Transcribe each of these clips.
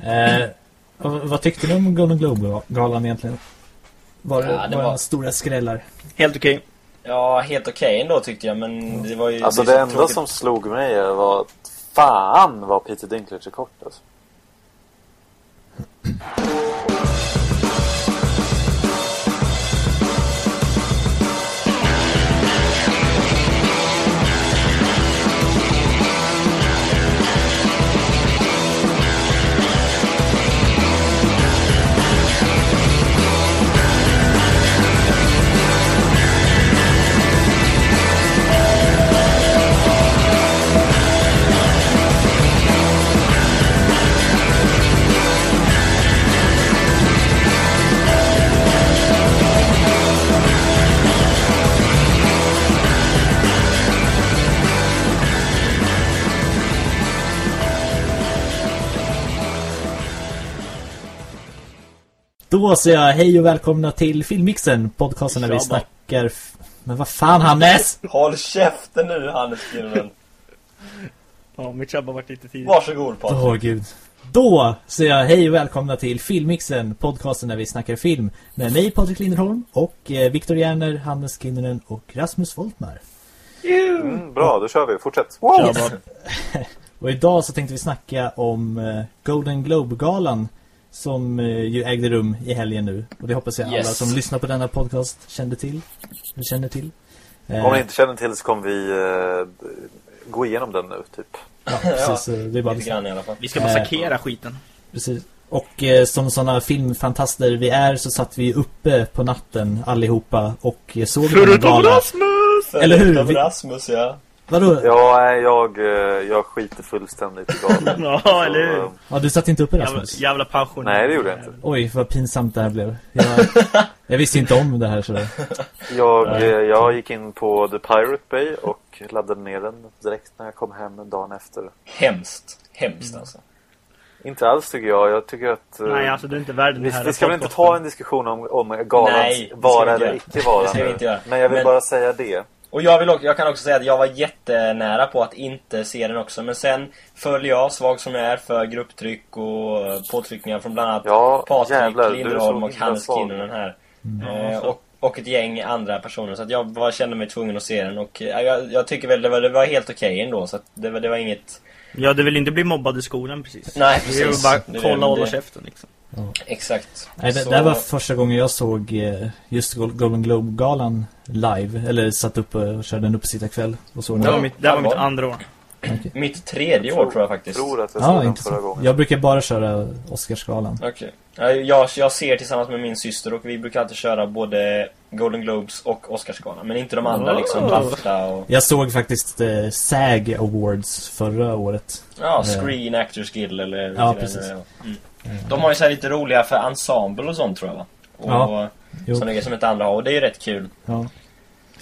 Eh, vad tyckte ni om Golden Globe-galan egentligen? Var det, ja, det var, var stora skrällar? Helt okej. Okay. Ja, helt okej okay ändå tyckte jag, men det var ju... Alltså det, det enda tråkigt. som slog mig var att fan vad Peter Dinklage är kort alltså. Då säger jag hej och välkomna till Filmmixen, podcasten där vi snackar... Men vad fan, Hannes? Håll käften nu, Hannes Kinnunen. ja, mitt jobb har varit lite tidigt. Varsågod, Patrik. Åh, gud. Då säger jag hej och välkomna till Filmmixen, podcasten där vi snackar film. Med mig, Patrik Linderholm, och eh, Viktor Järner, Hannes Kinnunen och Rasmus Voltmar. Mm, bra, då kör vi. Fortsätt. Wow. och idag så tänkte vi snacka om eh, Golden Globe-galan som eh, ju ägde rum i helgen nu. Och det hoppas jag yes. alla som lyssnar på denna podcast kände till. Känner till. Om ni inte känner till så kommer vi uh, gå igenom den nu, typ. Ja, precis. ja, det är bara grann, i alla fall. Vi ska massakrera uh, skiten. Precis. Och eh, som sådana filmfantaster vi är så satt vi uppe på natten allihopa och såg Förutom Rasmus! Eller hur? Rasmus, ja. Vadå? Ja, jag, eh, jag skiter fullständigt i galen. ja, eller hur? Eh, ja, du satt inte uppe Rasmus? Jävla, jävla passion. Nej, det gjorde jag inte. Oj, vad pinsamt det här blev. Jag, jag visste inte om det här så. Jag, eh, jag gick in på The Pirate Bay och laddade ner den direkt när jag kom hem dagen efter. Hemskt. Hemskt mm. alltså. Inte alls tycker jag. Jag tycker att... Nej, alltså du är inte värd den vi, här Vi ska väl inte ta en diskussion om, om galans vara eller icke vara Men jag vill Men... bara säga det. Och jag, vill också, jag kan också säga att jag var jättenära på att inte se den också. Men sen föll jag, svag som jag är, för grupptryck och påtryckningar från bland annat ja, Patrik Linderholm och Hannes Kinnunen här. Mm. Eh, och, och ett gäng andra personer. Så att jag bara kände mig tvungen att se den. Och eh, jag, jag tycker väl det var, det var helt okej okay ändå. Så det, var, det var inget... Ja, du vill inte bli mobbad i skolan precis. Nej, precis. Du vill bara kolla och hålla käften liksom. Ja. Exakt. Nej, det, så... det var första gången jag såg eh, just Golden Globe-galan live. Eller satt upp och körde en uppsittarkväll. Och såg det, var mitt, det var mitt andra år. Okay. Mitt tredje år tror jag faktiskt. Jag tror att jag såg ja, den förra gången. Jag brukar bara köra Oscarsgalan. Okej. Okay. Jag, jag ser tillsammans med min syster och vi brukar alltid köra både Golden Globes och Oscarsgalan. Men inte de andra oh. liksom, BAFTA och... Jag såg faktiskt eh, SAG Awards förra året. Ja, Screen eh. Actors Guild eller... Ja, precis. Mm. De har ju så lite roliga för ensemble och sånt tror jag va? Och ja. sådana grejer som inte andra har. Och det är ju rätt kul. Ja.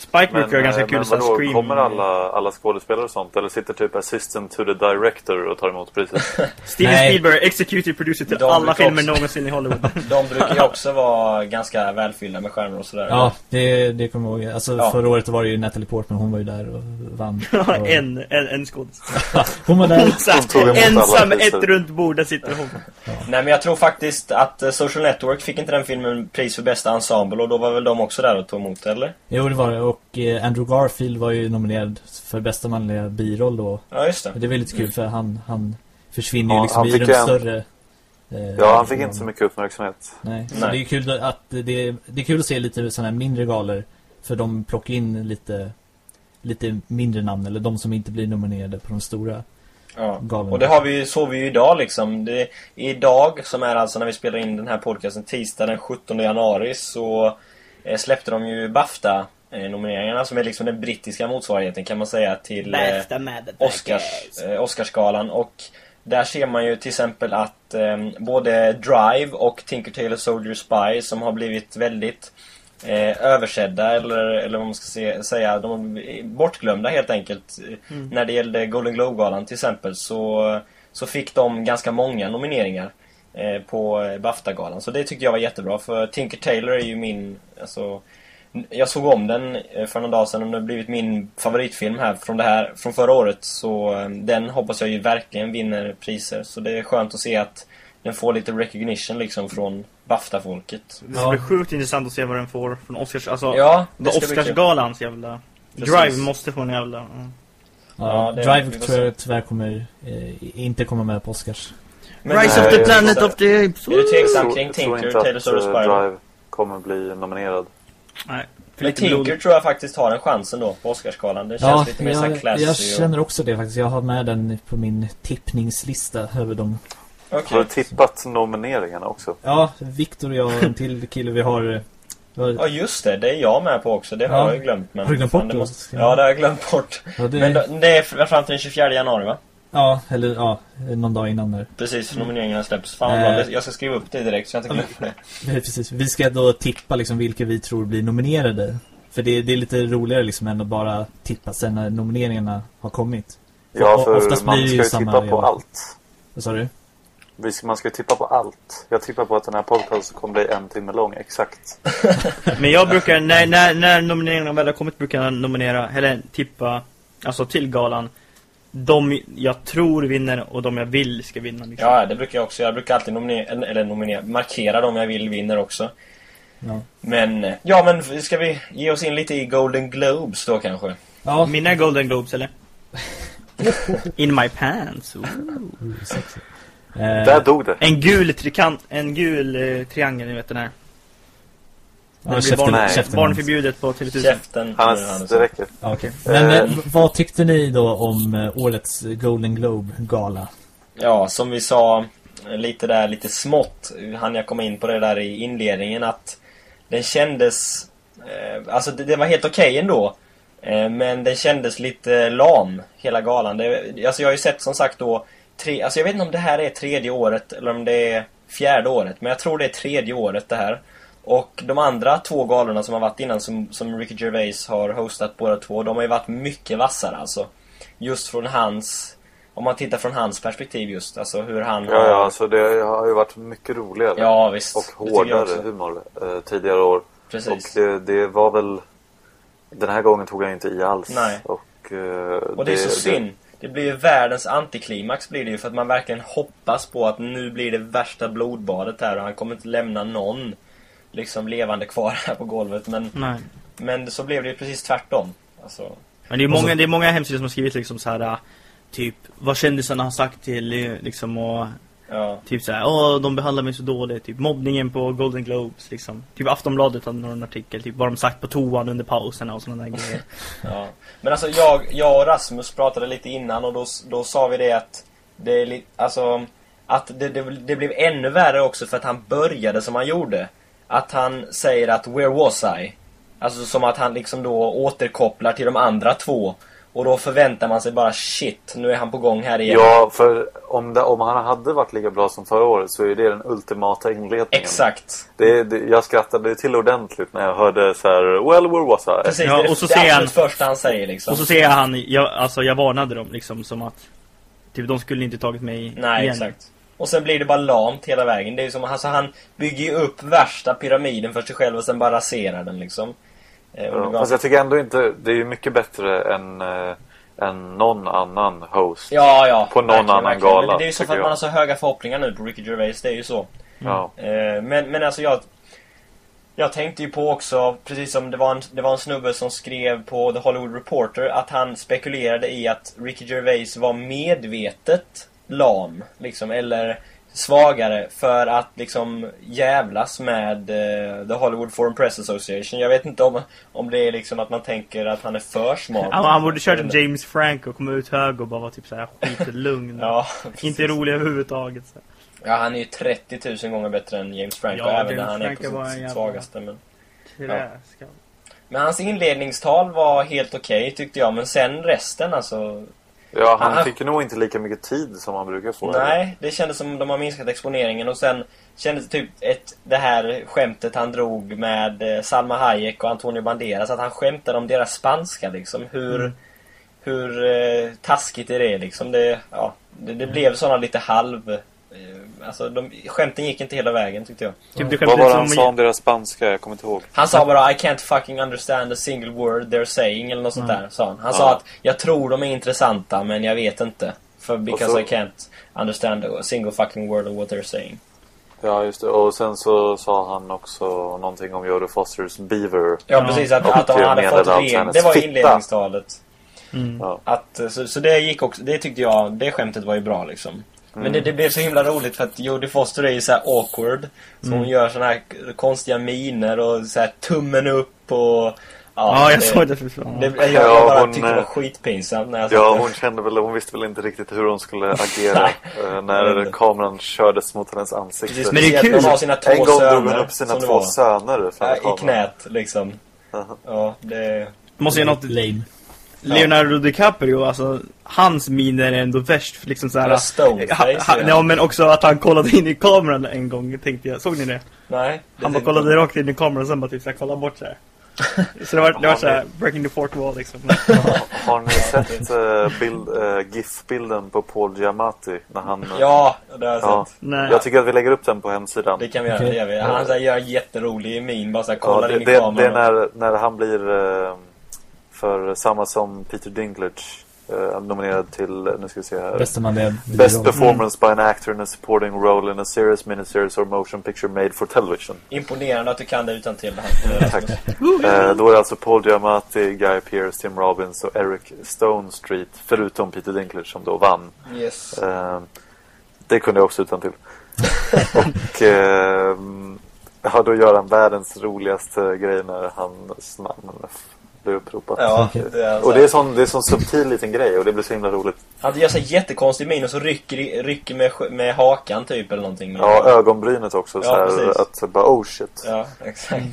Spike brukar ganska eh, kul men vadå, Scream. Kommer alla, alla skådespelare och sånt? Eller sitter typ assistant to the director och tar emot priset? Steven Spielberg, executive producer till de alla filmer också, någonsin i Hollywood. de brukar ju också vara ganska välfyllda med skärmar och sådär. Ja, det, det kommer jag ihåg. Alltså ja. förra året var det ju Natalie Portman, hon var ju där och vann. och... en, en, en skådespelare. hon var där. hon ensam ett runt bordet sitter hon. Ja. Nej men jag tror faktiskt att eh, Social Network fick inte den filmen pris för bästa ensemble och då var väl de också där och tog emot, eller? Jo, det var det och eh, Andrew Garfield var ju nominerad för bästa manliga biroll då. Ja, just det. Det var lite kul mm. för han, han försvinner ju liksom i de större... Eh, ja, han fick inte så mycket uppmärksamhet. Nej, så Nej. det är kul att det, det är kul att se lite sådana här mindre galer för de plockar in lite lite mindre namn eller de som inte blir nominerade på de stora Ja. Och det har vi, såg vi ju idag liksom. Det, idag, som är alltså när vi spelar in den här podcasten tisdag den 17 januari så eh, släppte de ju BAFTA nomineringarna som är liksom den brittiska motsvarigheten kan man säga till eh, Oscars, eh, Oscarsgalan och där ser man ju till exempel att eh, både Drive och Tinker Tailor Soldier Spy som har blivit väldigt eh, översedda eller, eller vad man ska se, säga, de är bortglömda helt enkelt. Mm. När det gällde Golden Globe-galan till exempel så, så fick de ganska många nomineringar eh, på BAFTA-galan. Så det tyckte jag var jättebra för Tinker Tailor är ju min, alltså jag såg om den eh, för några dagar sedan och det har blivit min favoritfilm här från, det här från förra året. Så eh, den hoppas jag ju verkligen vinner priser. Så det är skönt att se att den får lite recognition liksom från Bafta-folket. Det ska bli sjukt intressant att se vad den får från Oscars, alltså Ja. Oscarsgalans jävla Precis. Drive måste få en jävla mm. Ja, Ja, det- Drive tror jag tyvärr kommer eh, inte komma med på Oscars. Men- Rise Nej, of the Planet of the Apes Är du tveksam kring Tinker, Taylor Swift eh? Drive kommer bli nominerad. Nej, Men blod. Tinker tror jag faktiskt har en chans ändå på Oscarsgalan. Det känns Ja, lite mer så här jag, classy. jag känner också det faktiskt. Jag har med den på min tippningslista över dem. Okej. Har du tippat nomineringarna också? Ja, Viktor och jag och en till kille vi har... eh, Ja just det, det är jag med på också. Det har Ja. jag glömt. Men Har du glömt bort det det? måste... Ja. Ja, det har jag glömt bort. ja, det, Men då- det är fram till den 24 januari va? Ja, eller ja, någon dag innan där. Precis, nomineringarna släpps. Fan Eh. bra. Jag ska skriva upp det direkt så jag inte glömmer det. Precis. Vi ska då tippa liksom vilka vi tror blir nominerade. För det, det är lite roligare liksom än att bara tippa sen när nomineringarna har kommit. Ja, för oftast man blir ska ju samma tippa på regler. allt. Vad sa du? Vi ska- Man ska ju tippa på allt. Jag tippar på att den här podcasten kommer bli en timme lång, exakt. Men jag brukar, när, när, när nomineringarna väl har kommit brukar jag nominera, eller tippa, alltså till galan. De jag tror vinner och de jag vill ska vinna. Liksom. Ja, det brukar jag också. Jag brukar alltid nominera, eller nominera, markera dem jag vill vinner också. Ja. Men, eh, ja men ska vi ge oss in lite i Golden Globes då kanske? Ja, Mina Golden Globes eller? In my pants. Ooh. sexy. Eh, Där dog det. En gul trikant, en gul eh, triangel, ni vet den här. Barn, käften. barnförbjudet på TV1000. Käften. Hannes, det räcker. Ja, okej. Men Eh. eh, vad tyckte ni då om eh, årets Golden Globe-gala? Ja, som vi sa eh, lite där, lite smått, han jag kom in på det där i inledningen att den kändes, eh, alltså det, det var helt okej ändå. Eh, men den kändes lite lam, hela galan. Det, alltså jag har ju sett som sagt då, tre, alltså jag vet inte om det här är tredje året eller om det är fjärde året, men jag tror det är tredje året det här. Och de andra två galorna som har varit innan, som, som Ricky Gervais har hostat båda två, de har ju varit mycket vassare alltså. Just från hans, om man tittar från hans perspektiv just, alltså hur han Ja, ja, alltså det har ju varit mycket roligare. Ja, visst. Och hårdare humor eh, tidigare år. Precis. Och det, det var väl... Den här gången tog jag inte i alls. Nej. Och, eh, Och det är så synd. Det blir ju världens antiklimax blir det ju för att man verkligen hoppas på att nu blir det värsta blodbadet här och han kommer inte lämna någon liksom levande kvar här på golvet. Men, Nej. men så blev det ju precis tvärtom. Alltså, Men det är många, det är många hemsidor som har skrivit liksom så här äh, Typ, vad kändisarna har sagt till eh, liksom och ja. Typ såhär, åh de behandlar mig så dåligt Typ mobbningen på Golden Globes liksom Typ Aftonbladet hade någon artikel Typ vad de sagt på toan under pauserna och sådana där grejer Ja. Men alltså jag, jag och Rasmus pratade lite innan och då, då sa vi det att det är alltså att det, det, det blev ännu värre också för att han började som han gjorde. Att han säger att where was I? Alltså som att han liksom då återkopplar till de andra två. Och då förväntar man sig bara shit, nu är han på gång här igen. Ja, för om, det, om han hade varit lika bra som förra året så är det den ultimata inledningen. Exakt. Det, det, jag skrattade till ordentligt när jag hörde så här, Well, where was I? Precis, Ja, det är och så det säger han- första han säger liksom. Och så säger han, jag, alltså jag varnade dem liksom som att Typ de skulle inte tagit mig Nej, igen exakt. Och sen blir det bara lamt hela vägen. Det är som, alltså han bygger ju upp värsta pyramiden för sig själv och sen bara raserar den liksom. Eh, Ja, fast jag tycker ändå inte, det är ju mycket bättre än, äh, än någon annan host. Ja, ja. På någon verkligen, annan verkligen. gala, Men det är ju så för att man jag. har så höga förhoppningar nu på Ricky Gervais. Det är ju så. Ja. Eh, men, men alltså jag... Jag tänkte ju på också, precis som det var, en, det var en snubbe som skrev på The Hollywood Reporter att han spekulerade i att Ricky Gervais var medvetet lam, liksom, eller svagare för att liksom jävlas med eh, The Hollywood Foreign Press Association. Jag vet inte om, om det är liksom att man tänker att han är för smart. han, han borde kört inte. James Franco och komma ut hög och bara vara typ såhär skitlugn Ja, Inte rolig överhuvudtaget så. Ja, han är ju 30 000 gånger bättre än James Franco, Ja, även James när han är Franco på var sitt, sitt svagaste. Men, Träskall. men hans inledningstal var helt okej tyckte jag, men sen resten alltså... Ja, han Ah. fick nog inte lika mycket tid som han brukar få. Nej, det kändes som de har minskat exponeringen och sen kändes det typ ett, det här skämtet han drog med eh, Salma Hayek och Antonio Banderas, att han skämtade om deras spanska liksom. Hur, Mm. hur eh, taskigt är det liksom? Det, ja, det, det blev sådana lite halv... Eh, alltså, de, skämten gick inte hela vägen tyckte jag. Typ det Vad var det han sa om deras spanska? Jag kommer inte ihåg. Han sa bara I can't fucking understand a single word they're saying eller något sånt där sa han. Han sa Ja. att jag tror de är intressanta men jag vet inte. För because så- I can't understand a single fucking word of what they're saying. Ja, just det. Och sen så sa han också någonting om Jodie Fosters Beaver. Ja, precis. Att, att de hade fått ren... Det var inledningstalet. Mm. Ja. Att, så, så det gick också, det tyckte jag, det skämtet var ju bra liksom. Men det, det blev så himla roligt för att Jodie Foster är ju så här awkward. Så hon gör såna här konstiga miner och så här tummen upp och... Ja, jag det, såg det för fan. Det, jag, jag Ja, bara hon, tyckte det var eh, skitpinsamt när jag Ja, där. hon kände väl, hon visste väl inte riktigt hur hon skulle agera eh, när inte. kameran kördes mot hennes ansikte. Precis, Men det är kul. hon har sina två en gång drog hon upp sina det två söner Ja, I kameran. knät liksom. Jaha. Ja, det... Måste ge något Lame. Leonardo DiCaprio, alltså hans miner är ändå värst för liksom Ja, ha, ha, ja. ja, men också att han kollade in i kameran en gång tänkte jag, såg ni det? Nej. det Han bara kollade jag. rakt in i kameran och sen bara typ såhär kollade bort såhär Så det var, det var såhär, breaking the fourth wall liksom Har ni sett uh, bild, eh, GIF-bilden på Paul Giamatti? När han, Ja, det har jag Ja. sett. Nej, Jag tycker att vi lägger upp den på hemsidan. Det kan vi göra, det gör vi. Han så här, gör en jätterolig min, bara så här, Ja, kollar det, in i det, det kameran. är när, när han blir eh, för samma som Peter Dinklage eh, nominerad till, nu ska vi se här. Bästa manliga Best performance by an actor in a supporting role in a series, miniseries or motion picture made for television. Imponerande att du kan det utan till. Tack. Eh, då är det alltså Paul Giamatti, Guy Pearce, Tim Robbins och Eric Stone Street, förutom Peter Dinklage som då vann. Yes. Eh, det kunde jag också utan till. och eh, ja, då gör han världens roligaste grej när namn blir uppropat. Ja, det är, så Och det är sån, det är sån subtil liten grej och det blir så himla roligt. Han gör så jättekonstig min och så rycker, rycker med, med hakan typ eller någonting. Ja, ögonbrynet också. Ja, så här, precis. att så bara oh shit. Ja, exakt.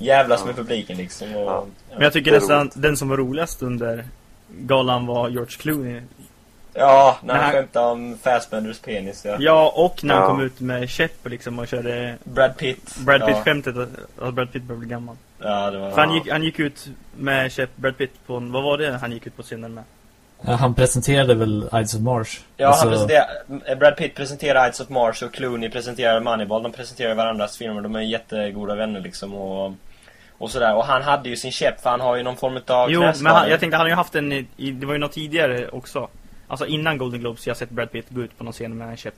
Jävlas med publiken liksom. Och, Ja. ja. Men jag tycker nästan den som var roligast under galan var George Clooney ja, när han Nej. skämtade om Fassbenders penis. Ja. Ja, och när han Ja. kom ut med käpp liksom och körde Brad Pitt. Brad ja. Pitt-skämtet att, att Brad Pitt börjar bli gammal Ja, det var... För han gick, han gick ut med käpp, Brad Pitt på en, vad var det han gick ut på scenen med? Ja, han presenterade väl Ides of Mars. Ja, Alltså, han presenterar, Brad Pitt presenterar Ides of Mars och Clooney presenterar Moneyball. De presenterar varandras filmer. De är jättegoda vänner liksom. Och, och sådär. Och han hade ju sin käpp för han har ju någon form av Jo, men han, jag tänkte han har ju haft en, i, i- det var ju något tidigare också Alltså innan Golden Globes, jag har sett Brad Pitt gå ut på någon scen med en käpp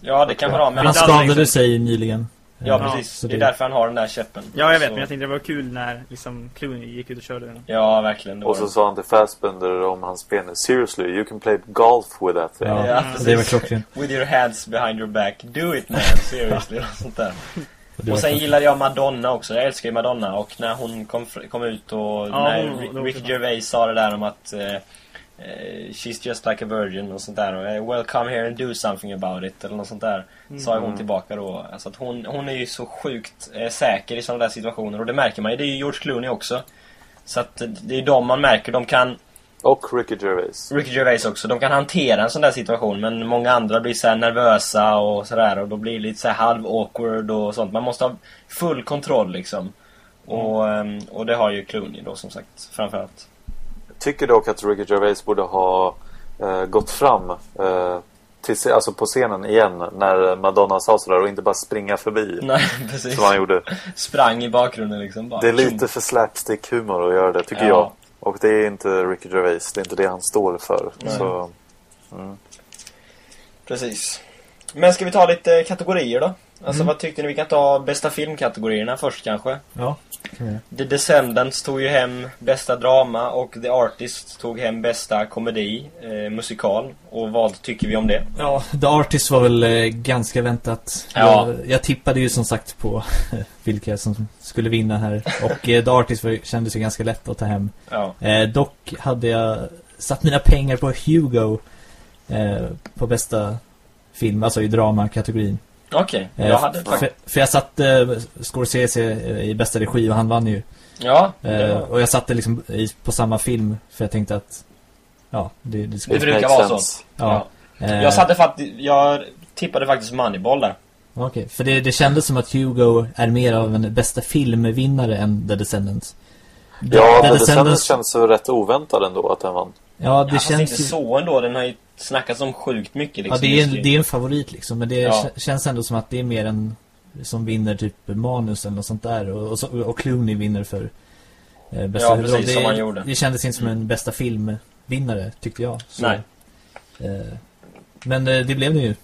Ja, det kan vara. Men han skadade länge sig nyligen. Ja, Ja, precis. så det är det- därför han har den där käppen. Ja, jag vet, Så- men jag tänkte det var kul när liksom Clooney gick ut och körde den Ja, verkligen. Det Och så sa han till Fassbender om hans penis. Seriously, you can play golf with that thing. Ja, Ja, så det var precis. klockrent. With your hands behind your back. Do it man, seriously. och sånt där. Och det sen gillade jag Madonna också. Jag älskar ju Madonna. Och när hon kom, kom ut och Ja, när hon- Rick- det. Gervais sa det där om att eh, She's just like a virgin och sånt där. Och, eh, well come here and do something about it. Eller något sånt där. Sa ju hon tillbaka då. Alltså att hon, hon är ju så sjukt eh, säker i sådana där situationer. Och det märker man ju. Det är ju George Clooney också. Så att eh, det är de man märker. De kan Och Ricky Gervais. Ricky Gervais också. De kan hantera en sån där situation men många andra blir så här nervösa och sådär och då blir det lite så här halv awkward och sånt. Man måste ha full kontroll liksom. Och, ehm, och det har ju Clooney då som sagt framförallt. Tycker dock att Ricky Gervais borde ha eh, gått fram eh, till, alltså på scenen igen när Madonna sa sådär och inte bara springa förbi. Nej precis. Som han gjorde. Sprang i bakgrunden liksom bara. Det är lite för slapstick-humor att göra det, tycker Ja. jag. Och det är inte Ricky Gervais, det är inte det han står för. Så, Precis. Men ska vi ta lite kategorier då? Alltså Mm. vad tyckte ni? Vi kan ta bästa filmkategorierna först kanske. Ja, göra. The Descendants tog ju hem bästa drama och The Artist tog hem bästa komedi, eh, musikal. Och vad tycker vi om det? Ja, The Artist var väl eh, ganska väntat. Ja. Jag, jag tippade ju som sagt på vilka som skulle vinna här. Och eh, The Artist var, kändes ju ganska lätt att ta hem. Ja. Eh, dock hade jag satt mina pengar på Hugo eh, på bästa film, alltså i dramakategorin. Okej, Eh, jag hade för, faktiskt... för jag satte eh, Scorsese i bästa regi och han vann ju. Ja, Eh, var... och jag satte liksom i, på samma film för jag tänkte att ja, det, det skulle... Det brukar vara så. sense. Ja. Eh, Jag satte faktiskt... Jag tippade faktiskt Moneyball där. Okej, för det, det kändes som att Hugo är mer av en bästa filmvinnare än The Descendants. The, Ja, The The Descendants känns så rätt oväntad ändå att den vann. Ja, det fast känns inte ju... så ändå. Den har ju snackats om sjukt mycket liksom. Ja, det är, en, det är en favorit liksom, men det Ja. känns ändå som att det är mer en som vinner typ manus eller något sånt där och, och, och Clooney vinner för eh, bästa Ja, huvudroll. precis, det, som han gjorde. Det kändes inte som en bästa filmvinnare, tyckte jag. Så, Nej. Eh, men eh, det blev den ju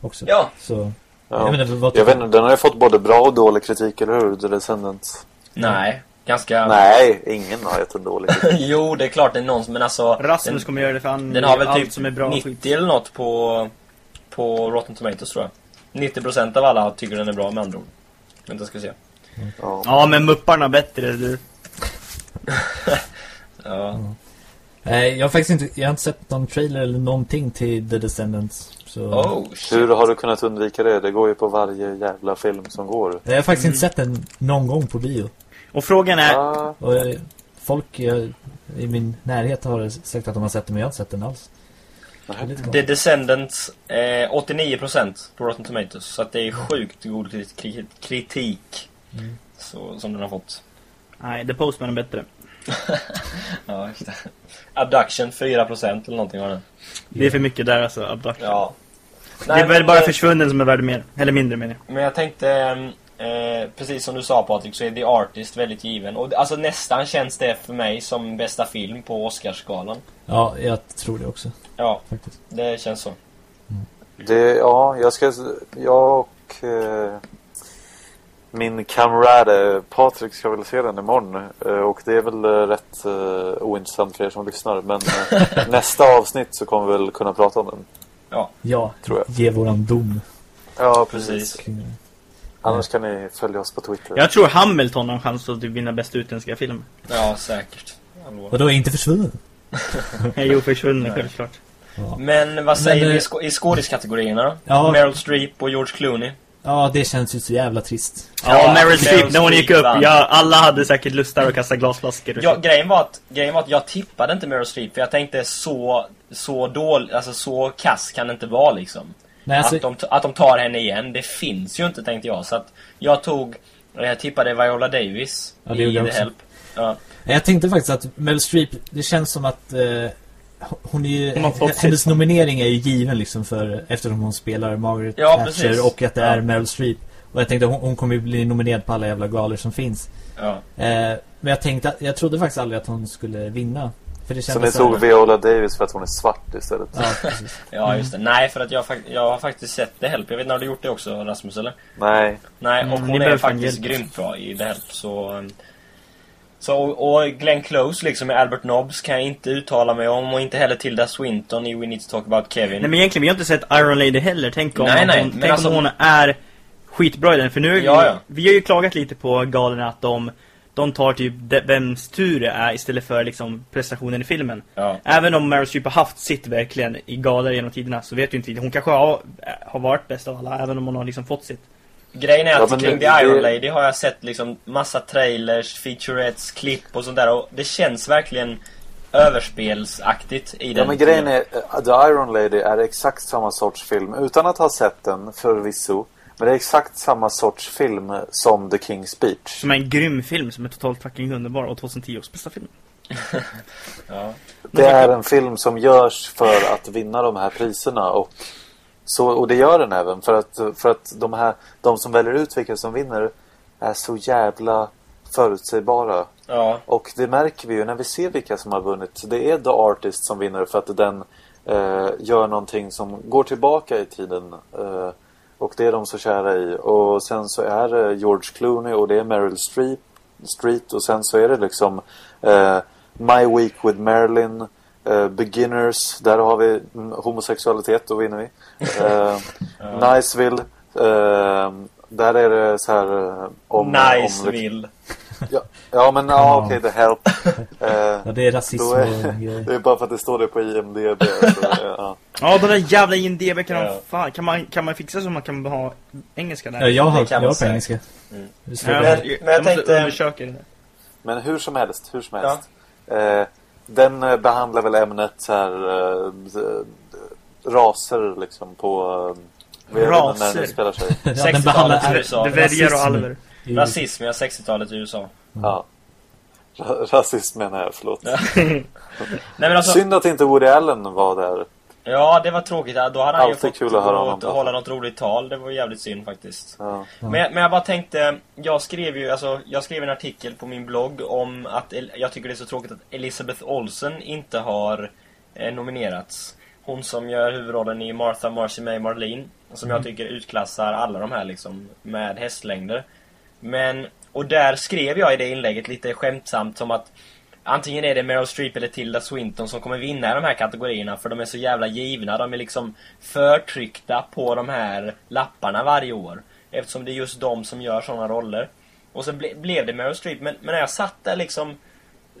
också. Ja. Så, Ja. jag vet inte vad Jag vet inte, den har ju fått både bra och dålig kritik, eller hur? The Descendants. Nej, ganska... Nej, ingen har gett den dålig kritik. jo, det är klart det är någon som... Men alltså... Rasmus den, kommer göra det för han den har väl typ som är bra 90 skit. eller något på, på Rotten Tomatoes tror jag. 90% av alla tycker den är bra med andra ord. Vänta, ska vi se. Ja. Ja, men Mupparna bättre du. Ja. Nej, jag har faktiskt inte, jag har inte sett någon trailer eller någonting till The Descendants. Så Oh, shit. Hur har du kunnat undvika det? Det går ju på varje jävla film som går. jag har faktiskt inte sett den någon gång på bio. Och frågan är, Ah, Och eh, folk eh, i min närhet har sagt att de har sett den, men jag har inte sett den alls. Det är The konstigt. Descendants, eh, 89% på Rotten Tomatoes. Så att det är sjukt god kri- kri- kritik. Mm. Så, som den har fått. nej, The Postman är bättre. Ja, just det. Abduction 4% eller någonting var den. Det är för mycket där alltså, Abduction. Ja. det är väl bara eh, försvunnen som är värd mer. Eller mindre menar jag. Men jag tänkte, eh, precis som du sa Patrik, så är The Artist väldigt given. Och alltså nästan känns det för mig som bästa film på Oscarsgalan. Ja, jag tror det också, Ja, faktiskt. det känns så. det, ja, jag ska... Jag och... Eh, min kamrat eh, Patrik ska väl se den imorgon. Eh, och det är väl eh, rätt eh, ointressant för er som lyssnar. Men eh, nästa avsnitt så kommer vi väl kunna prata om den. Ja, Tror jag. ge våran dom. Ja, Precis. Eh, Annars kan ni följa oss på Twitter. Jag tror Hamilton har en chans att typ vinna bästa utländska film. Ja, säkert. Och då är inte försvunnen. jo, försvunnen självklart. Ja. Men vad säger Men, vi eh, i skå- i skådiskategorierna då? Ja. Meryl Streep och George Clooney. ja, det känns ju så jävla trist. Ja, Ja, Meryl Meryl Streep, när hon gick upp, vann. ja, alla hade säkert lust där att kasta glasflaskor Ja, grejen, var att, grejen var att jag tippade inte Meryl Streep för jag tänkte så, så dålig, alltså så kass kan det inte vara liksom. Nej, alltså, att, de, att de tar henne igen, det finns ju inte tänkte jag. Så att jag tog, jag tippade Viola Davis Ja, det i The också. Help. Ja. jag tänkte faktiskt att Meryl Streep, det känns som att eh, hon är ju, Hon hennes sitt. nominering är ju given liksom för, eftersom hon spelar Margaret Ja, Thatcher precis. och att det är Ja. Meryl Streep. Och jag tänkte hon, hon kommer ju bli nominerad på alla jävla galor som finns. Ja. Eh, men jag tänkte, jag trodde faktiskt aldrig att hon skulle vinna. För det Så kändes ni tog Viola Davis för att hon är svart istället? Ja, ja, just det. Nej, för att jag, jag har faktiskt sett The Help. Jag vet inte, har du gjort det också Rasmus eller? Nej. Nej, Mm, och ni hon är faktiskt hjälp. grymt bra i The Help. Så, um, så, och Glenn Close liksom med Albert Nobbs kan jag inte uttala mig om och inte heller Tilda Swinton i We Need to Talk About Kevin. Nej men egentligen, vi har inte sett Iron Lady heller. Tänk om, Nej, nej, hon, men tänk alltså- om hon är skitbra i den. För nu, Ja, ja. vi har ju klagat lite på galerna att de, de tar typ vems tur det är istället för liksom prestationen i filmen. Ja. Även om Meryl Streep har haft sitt verkligen i galor genom tiderna så vet ju inte. Hon kanske har, har varit bäst av alla, även om hon har liksom fått sitt. Grejen är Ja, att men kring det- The Iron det- Lady har jag sett liksom massa trailers, featurettes, klipp och sånt där och det känns verkligen överspelsaktigt i den. Ja men grejen är, The Iron Lady är exakt samma sorts film. Utan att ha sett den förvisso. Men det är exakt samma sorts film som The King's Speech. Som är en grym film som är totalt fucking underbar och 2010 års bästa film. Ja. Det är en film som görs för att vinna de här priserna och, så, och det gör den även för att, för att de, här, de som väljer ut vilka som vinner är så jävla förutsägbara. Ja. Och det märker vi ju när vi ser vilka som har vunnit. Det är The Artist som vinner för att den eh, gör någonting som går tillbaka i tiden. Eh, och det är de så kära i. Och sen så är det George Clooney och det är Meryl Streep, Street. Och sen så är det liksom eh, My Week with Marilyn. eh, beginners, där har vi mm, homosexualitet, då vinner vi. Eh, Niceville. Eh, där är det så här eh, om... nice om. Ja, ja men ja, Ja. okej, The Help. Eh, Ja, det är rasism då och är, det är bara för att det står det på IMDB. Så, ja. Ja, den där jävla IMDB kan, Ja. fan, kan, man, kan man fixa så man kan ha engelska där? Ja, jag har, Det jag har på engelska. Mm. Det Ja. Men- jag, men jag måste tänkte- undersöka det. Men hur som helst, hur som helst. Eh, den eh, behandlar väl ämnet så här eh, raser liksom på... Eh, jag inte när Raser? den spelar sig. Ja, den 60-talet behandlar. Det väljer och rasism alver. I- Rasism, ja 60-talet i USA. Ja. Ra- Rasism menar jag, förlåt. Ja. Nej men alltså, Synd att inte Woody Allen var där. ja det var tråkigt. Ja, Då hade han ju Alltid fått kul att höra honom hålla något roligt tal. Det var jävligt synd faktiskt. Ja. Ja. Men, men jag bara tänkte, jag skrev ju, alltså, jag skrev en artikel på min blogg om att El- jag tycker det är så tråkigt att Elizabeth Olsen inte har eh, nominerats. Hon som gör huvudrollen i Martha Marcy May Marlene. Som jag Mm. tycker utklassar alla de här liksom med hästlängder. Men, och där skrev jag i det inlägget lite skämtsamt som att Antingen är det Meryl Streep eller Tilda Swinton som kommer vinna i de här kategorierna för de är så jävla givna. De är liksom förtryckta på de här lapparna varje år. Eftersom det är just de som gör sådana roller. Och sen ble, blev det Meryl Streep. Men, men när jag satt där liksom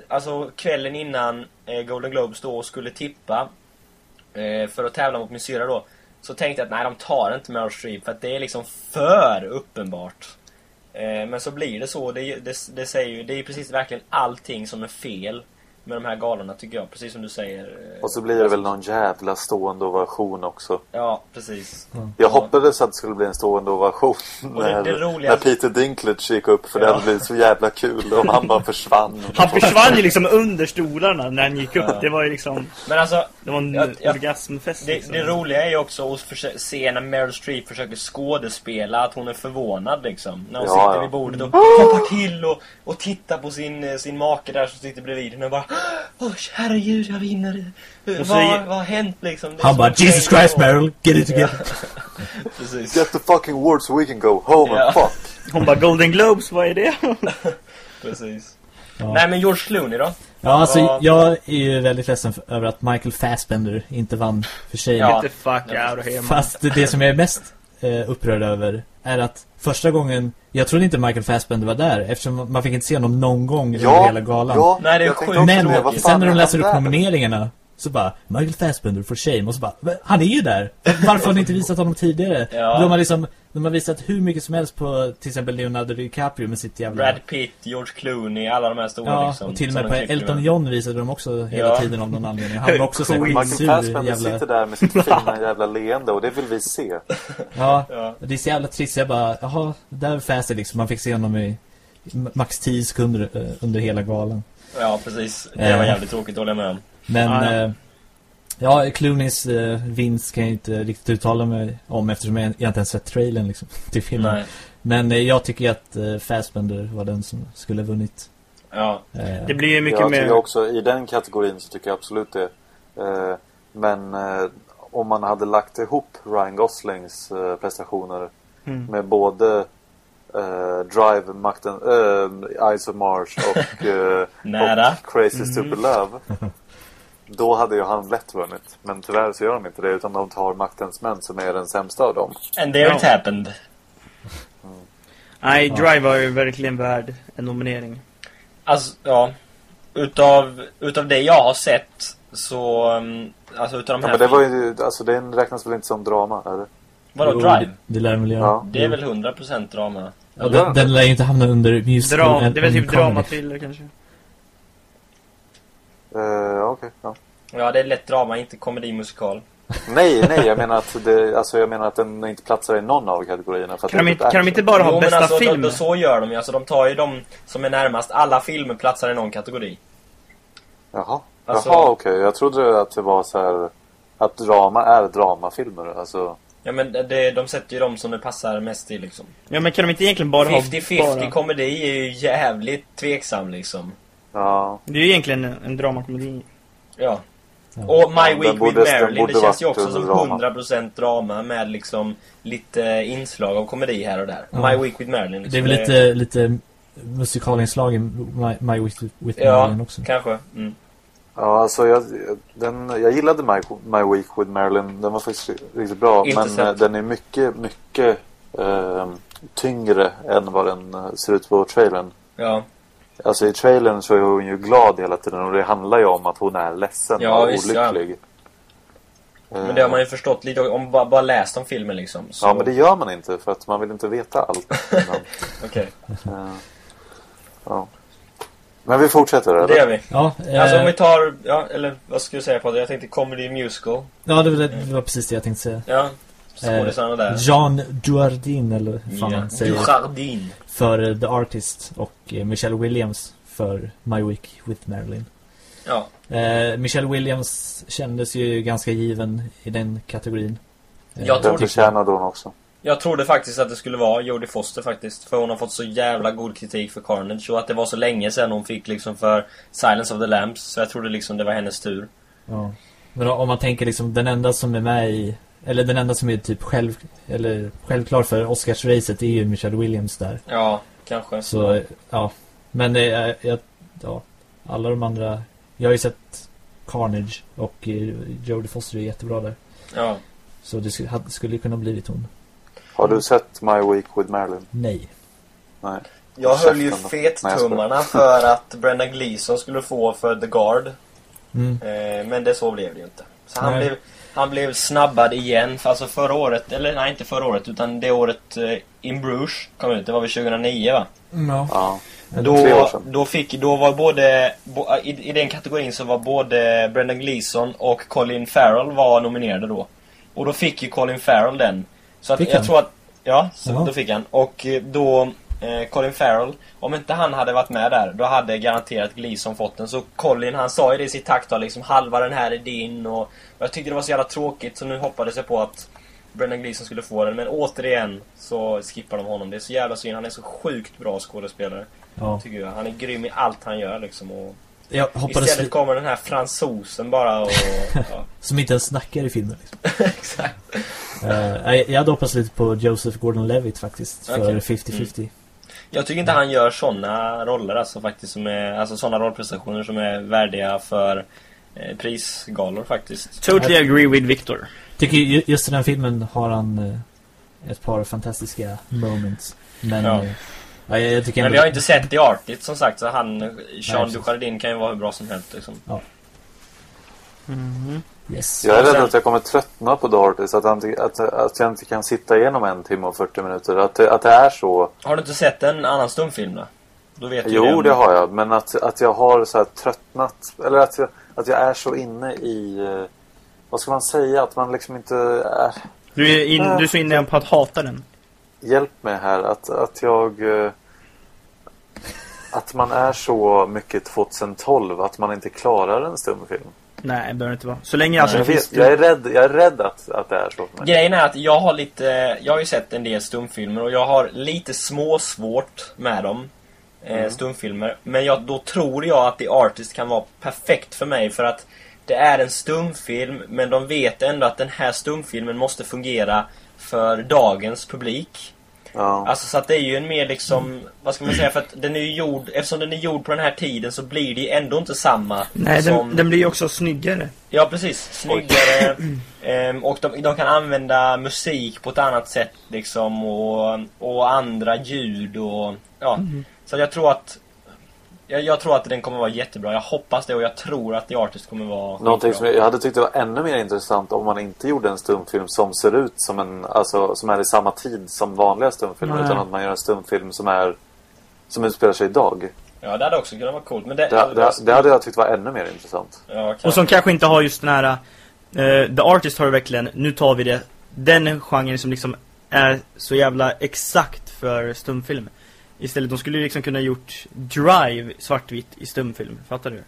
Alltså kvällen innan eh, Golden Globes då och skulle tippa eh, För att tävla mot min syra då Så tänkte jag att nej de tar inte Meryl Streep för att det är liksom för uppenbart Eh, men så blir det så, det, det, det säger det är ju precis verkligen allting som är fel. Med de här galorna tycker jag, precis som du säger eh, Och så blir det väl någon jävla stående ovation också. Ja, precis Jag hoppades att det skulle bli en stående ovation det- när, det roliga- när Peter Dinklage gick upp för det Ja. hade blivit så jävla kul om han bara försvann. Han försvann ju liksom under stolarna när han gick upp. Ja. Det var ju liksom... Men alltså Det var en Jag- jag- orgasmfest Det, liksom. det roliga är ju också att se när Meryl Streep försöker skådespela att hon är förvånad liksom. När hon Ja, sitter ja. vid bordet och hoppar till och, och tittar på sin, eh, sin make där som sitter bredvid henne och bara Åh herregud jag vinner! Vad, har hänt liksom? Han bara Jesus Christ Meryl, get it together. Precis. Get the fucking award so we can go home Ja. and fuck. Hon bara Golden Globes, vad är det? Precis. Ja. Nej men George Clooney då? Ja, alltså Vad- jag är ju väldigt ledsen för, över att Michael Fassbender inte vann för tjejen. Ja. Get the fuck out of here man. Fast det som jag är mest eh, upprörd över är att första gången, jag trodde inte Michael Fassbender var där eftersom man fick inte se honom någon gång under Ja, hela galan. ja. Nej, det är jag tänkte sjukt också Men det. Sen när de läser upp nomineringarna så bara Michael Fassbender for shame och så bara "Va? Han är ju där! Varför har ni inte visat honom tidigare? Ja. De har liksom De har visat hur mycket som helst på till exempel Leonardo DiCaprio med sitt jävla Brad Pitt, George Clooney, alla de här stora Ja, liksom. och till och med på Elton med. John visade de också hela Ja. tiden av någon anledning. Han var också så här Michael skitsur Fassbender jävla... sitter där med sitt fina jävla leende och det vill vi se. Ja, Ja. det är så jävla trist. Jag bara, jaha, där är Fassy liksom. Man fick se honom i max 10 sekunder eh, under hela galan. Ja, precis. Det var jävligt tråkigt, håller jag med om. Men Ja, ja, eh, ja Clooneys eh, vinst kan jag inte riktigt uttala mig om eftersom jag, jag inte ens sett trailern liksom, till filmen. Nej. Men eh, jag tycker att eh, Fassbender var den som skulle ha vunnit. Ja. Eh, Det blir ju mycket jag mer... tycker också, i den kategorin så tycker jag absolut det. Eh, men eh, om man hade lagt ihop Ryan Goslings eh, prestationer Mm. med både eh, Drive, Makten, eh, Eyes of Mars och, Nära. och Crazy Stupid Love. Då hade ju han lätt vunnit. Men tyvärr så gör de inte det utan de tar Maktens Män som är den sämsta av dem. And there it Ja. happened. Nej, Drive var ju verkligen värd en nominering. Alltså, ja. Utav, utav det jag har sett så... um, Alltså utav de Ja, här... men det var ju, alltså den räknas väl inte som drama, eller? Vadå, jo, Drive? Det, det lär väl göra. Ja. Det är väl 100% drama. Ja, den, den lär ju inte hamna under musical Dra, and- det är väl typ drama-thriller kanske. Eh, ja, okej. ja. Ja, det är lätt drama, inte komedimusikal. Nej, nej, jag menar att det, alltså jag menar att den inte platsar i någon av kategorierna. För Kan de, är inte, typ kan de inte bara ha Jo, bästa alltså, film? Då, då, så gör de ju. Alltså, de tar ju de som är närmast. Alla filmer platsar i någon kategori. Jaha, Alltså- Jaha okej. Jag trodde att det var så här att drama är dramafilmer. Alltså, Ja, men det, de sätter ju de som det passar mest till liksom. Ja, men kan de inte egentligen bara ha... 50-50 bara... komedi är ju jävligt tveksam liksom. Ja. Det är ju egentligen en, en dramakomedi. Ja. Ja. Och My Ja, Week borde- with Marilyn, det känns ju också som drama. 100% drama med liksom lite inslag av komedi här och där. Ja. My Week with Marilyn. Det Liksom. är väl lite, lite musikalinslag i My, My With, with Ja, Marilyn också. kanske. Mm. Ja, alltså jag, den, jag gillade My, My Week with Marilyn. Den var faktiskt riktigt bra. Inte men den är mycket, mycket eh, tyngre än vad den eh, ser ut på trailern. Ja. Alltså i trailern så är hon ju glad hela tiden och det handlar ju om att hon är ledsen Ja, och visst, ja. olycklig. Men det har man ju förstått lite om bara, bara läst om filmen liksom. Så... Ja, men det gör man inte för att man vill inte veta allt. Okej, Eh, ja. Men vi fortsätter eller? det gör vi. Ja, eh, Alltså om vi tar, ja, eller vad skulle du säga på det? Jag tänkte comedy musical. ja det, var, det var precis det jag tänkte säga. Ja, skådisarna där. Jean Dujardin eller vad fan Ja. man säger. Dujardin. För The Artist och eh, Michelle Williams för My Week with Marilyn. Ja. Eh, Michelle Williams kändes ju ganska given i den kategorin. Jag tror det. förtjänade hon också. Jag trodde faktiskt att det skulle vara Jodie Foster faktiskt. För hon har fått så jävla god kritik för Carnage. Och att det var så länge sedan hon fick liksom för Silence of the Lambs. Så jag trodde liksom det var hennes tur. Ja. Men om man tänker liksom den enda som är med i eller den enda som är typ själv eller självklar för Oscarsracet är ju Michelle Williams där. Ja, kanske. Så ja, men jag, jag, ja, alla de andra jag har ju sett Carnage och eh, Jodie Foster är jättebra där. Ja. Så det skulle, skulle kunna blivit hon. Har du sett My Week with Marilyn? Nej. Nej. Jag höll ju fettummarna för att Brendan Gleeson skulle få för The Guard. Mm. Eh, men det så blev det ju inte. Så han blev, han blev snabbad igen. För alltså förra året, eller nej inte förra året utan det året eh, In Bruges kom ut. Det var väl 2009 va? Ja. ja. Då, då, fick, då var både, i, i den kategorin så var både Brendan Gleeson och Colin Farrell var nominerade då. Och då fick ju Colin Farrell den. Så att jag tror att, ja, så Ja. då fick han. Och eh, då, eh, Colin Farrell, om inte han hade varit med där, då hade garanterat Gleeson fått den. Så Colin, han sa ju det i sitt tacktal liksom, halva den här är din och, och jag tyckte det var så jävla tråkigt så nu hoppades jag på att Brendan Gleeson skulle få den. Men återigen så skippar de honom. Det är så jävla synd. Han är så sjukt bra skådespelare. Ja. Tycker jag. Han är grym i allt han gör liksom. Och Jag hoppades istället kommer den här fransosen bara och... Ja. som inte ens snackar i filmen. Liksom. Exakt. Uh, jag hade hoppats lite på Joseph Gordon-Levitt faktiskt. För Okej. 50-50. Jag tycker inte han gör såna roller alltså faktiskt som är... Alltså såna rollprestationer som är värdiga för eh, prisgalor faktiskt. Totally agree with Victor. Tycker ju- just i den filmen har han eh, ett par fantastiska moments. Men Ja. eh, ja, jag, jag tycker Men vi har inte sett The Artist som sagt så han... Jean precis. Dujardin kan ju vara hur bra som helst liksom. Mhm. Yes. Jag är rädd sen- att jag kommer tröttna på Dartis. Att, jag inte- att, att jag inte kan sitta igenom en timme och 40 minuter. Att, det- att det är så. Har du inte sett en annan stumfilm då? Då vet du Jo, det. det har jag. Men att, att jag har så här tröttnat. Eller att jag, att jag är så inne i... eh, Vad ska man säga? Att man liksom inte är... Du är, in, du är så inne på att hata den. Hjälp mig här. Att, att jag... eh, Att man är så mycket 2012 att man inte klarar en stumfilm. Nej, det behöver inte vara. Så länge alltså jag, det finns... vet, jag är rädd, jag är rädd att, att det är så för mig. Grejen är att jag har lite, jag har ju sett en del stumfilmer och jag har lite småsvårt med dem. Eh, stumfilmer. Men jag, då tror jag att The Artist kan vara perfekt för mig för att det är en stumfilm men de vet ändå att den här stumfilmen måste fungera för dagens publik. Ja. Alltså så att det är ju en mer liksom, vad ska man säga, för att den är ju gjord, eftersom den är gjord på den här tiden så blir det ju ändå inte samma Nej, som... den, den blir ju också snyggare. Ja, precis. Snyggare. ehm, och de, de kan använda musik på ett annat sätt liksom. Och, och andra ljud och... Ja. Så jag tror att... Jag, jag tror att den kommer vara jättebra. Jag hoppas det och jag tror att The Artist kommer vara Någonting som jag, jag hade tyckt det var ännu mer intressant om man inte gjorde en stumfilm som ser ut som en, alltså som är i samma tid som vanliga stumfilmer Nej. utan att man gör en stumfilm som är som utspelar sig idag. Ja, det hade också kunnat vara coolt. Men det... Det, det, det hade jag tyckt var ännu mer intressant. Ja, kanske. Och som kanske inte har just den här... eh, The Artist har verkligen, nu tar vi det, den genren som liksom är så jävla exakt för stumfilm. Istället, de skulle ju liksom kunna gjort Drive svartvitt i stumfilm, fattar du?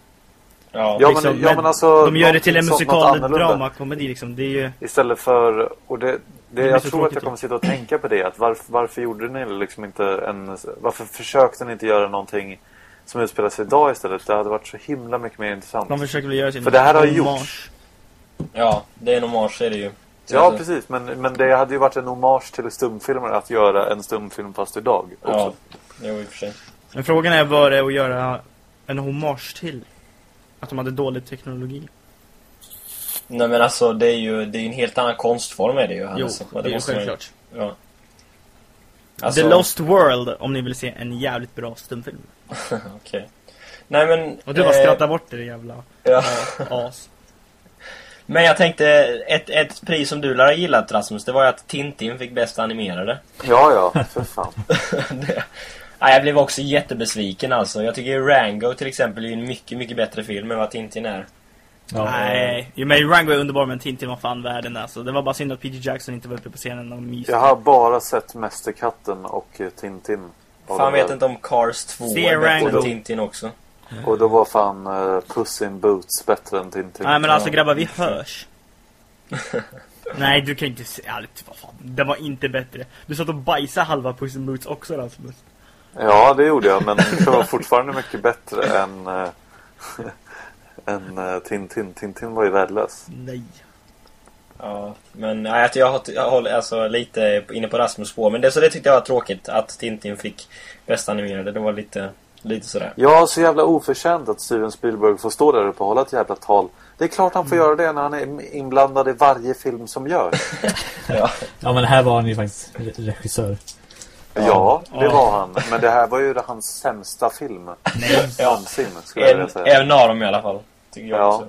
Ja, Ja, Liksom, men, ja, men alltså, de gör det till en musikal annorlunda. drama komedi liksom. Det är ju... Istället för, och det, det, blir jag tror att jag kommer sitta och tänka på det. Att varför, varför gjorde ni liksom inte en, varför försökte ni inte göra någonting som utspelar sig idag istället? Det hade varit så himla mycket mer intressant. De försöker väl göra sin För det här har ju gjorts. ja, det är en hommage är det ju. Ja, Alltså, precis. Men, men det hade ju varit en hommage till stumfilmer att göra en stumfilm fast idag. Också. Ja, jo i och för sig. Men frågan är vad det är att göra en hommage till. Att de hade dålig teknologi. Nej men alltså det är ju det är en helt annan konstform är det ju. Jo, Hannes. det är måste man självklart. Ja. Alltså, The Lost World, om ni vill se en jävligt bra stumfilm. Okej. Nej men... Och du bara eh, skrattar bort det jävla ja. as. Men jag tänkte, ett, ett pris som du lär ha gillat Rasmus, det var ju att Tintin fick bästa animerade. Ja, ja. För fan. det, ja, jag blev också jättebesviken alltså. Jag tycker Rango till exempel är en mycket, mycket bättre film än vad Tintin är. Ja. Nej, ju men Rango är underbar men Tintin var fan världen alltså. Det var bara synd att Peter Jackson inte var uppe på scenen och myste. Jag har bara sett Mästerkatten och eh, Tintin. Och Fan vet inte om Cars 2 Se är bättre Rango. än Tintin också. Och då var fan uh, Puss in Boots bättre än Tintin. Nej men alltså grabbar, vi hörs. Nej, du kan inte säga ärligt, vad fan. Den var inte bättre. Du satt och bajsade halva Puss in Boots också Rasmus. Ja, det gjorde jag. Men det var fortfarande mycket bättre än, uh, än uh, Tintin. Tintin var ju värdelös. Nej. Ja, men nej, jag, har, jag håller alltså lite inne på Rasmus spår. Men det, så det tyckte jag var tråkigt att Tintin fick bästa animerade. Det var lite, lite sådär. Ja, så jävla oförtjänt att Steven Spielberg får stå där uppe och hålla ett jävla tal. Det är klart han får mm. göra det när han är inblandad i varje film som görs. ja. ja, men här var han ju faktiskt regissör. Ja, det var han. Men det här var ju hans sämsta film. Nej. Någonsin, skulle jag vilja säga. En av dem i alla fall. Tycker jag ja. också.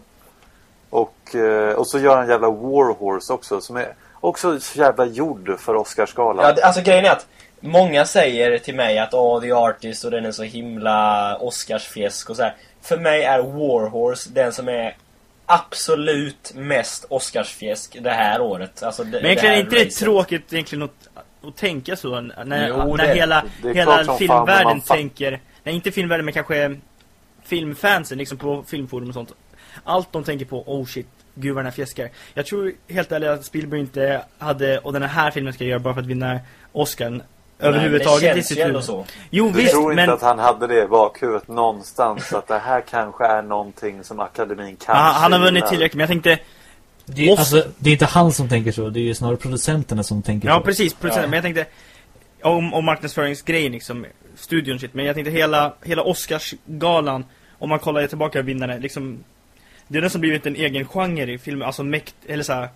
Och, eh, och så gör han jävla Warhorse också som är också så jävla gjord för Oscarsgalan. Ja, alltså grejen är att många säger till mig att åh, The Artist och den är så himla Oscarsfjäsk och så här. För mig är Warhorse den som är absolut mest Oscarsfjäsk det här året. Alltså det, Men egentligen är inte det tråkigt egentligen att, att tänka så när, jo, när det, hela, det hela filmvärlden tänker, nej inte filmvärlden men kanske filmfansen liksom på filmforum och sånt allt de tänker på, oh shit, gud vad den här fjäskar. Jag tror helt ärligt att Spielberg inte hade, och den här filmen ska jag göra bara för att vinna Oscar överhuvudtaget Nej, det känns ju ändå så. Jo, du visst, tror inte men... att han hade det i bakhuvudet någonstans att det här kanske är någonting som akademin kan ah, Han har vunnit tillräckligt, men jag tänkte det är, alltså, det är inte han som tänker så, det är ju snarare producenterna som tänker ja, så. Ja, precis, producenterna. Ja. Men jag tänkte om, om marknadsföringsgrejen liksom, studion shit. Men jag tänkte hela, hela Oscarsgalan, om man kollar tillbaka vinnare, liksom det har nästan blivit en egen genre i filmer, alltså mäkt, eller så här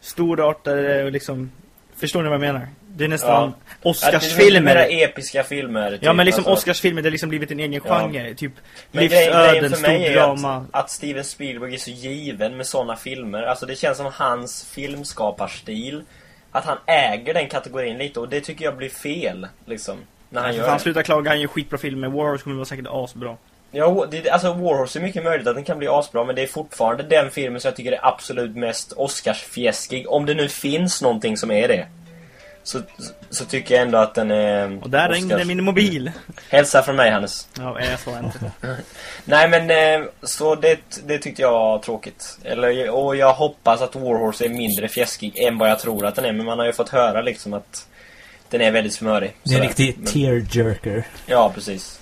storartade och liksom Förstår ni vad jag menar? Det är nästan ja. Oscarsfilmer. Ja, episka filmer. Typ. Ja, men liksom alltså. Oscarsfilmer, det har liksom blivit en egen ja. genre. Typ men livsöden, stor drama. Att, att Steven Spielberg är så given med sådana filmer. Alltså det känns som hans filmskaparstil. Att han äger den kategorin lite och det tycker jag blir fel, liksom. När han alltså, gör han slutar klaga, han gör skitbra filmer. Wars kommer vara säkert asbra. Ja, det, alltså Warhorse är mycket möjligt att den kan bli asbra men det är fortfarande den filmen som jag tycker är absolut mest Oscarsfjäskig. Om det nu finns någonting som är det. Så, så tycker jag ändå att den är Och där Oscars... ringde min mobil. Hälsa från mig, Hannes. Ja, jag sa inte. Nej, men eh, så det, det tyckte jag var tråkigt. Eller, och jag hoppas att Warhorse är mindre fjäskig än vad jag tror att den är. Men man har ju fått höra liksom att den är väldigt smörig. Det är en riktig tearjerker. Ja, precis.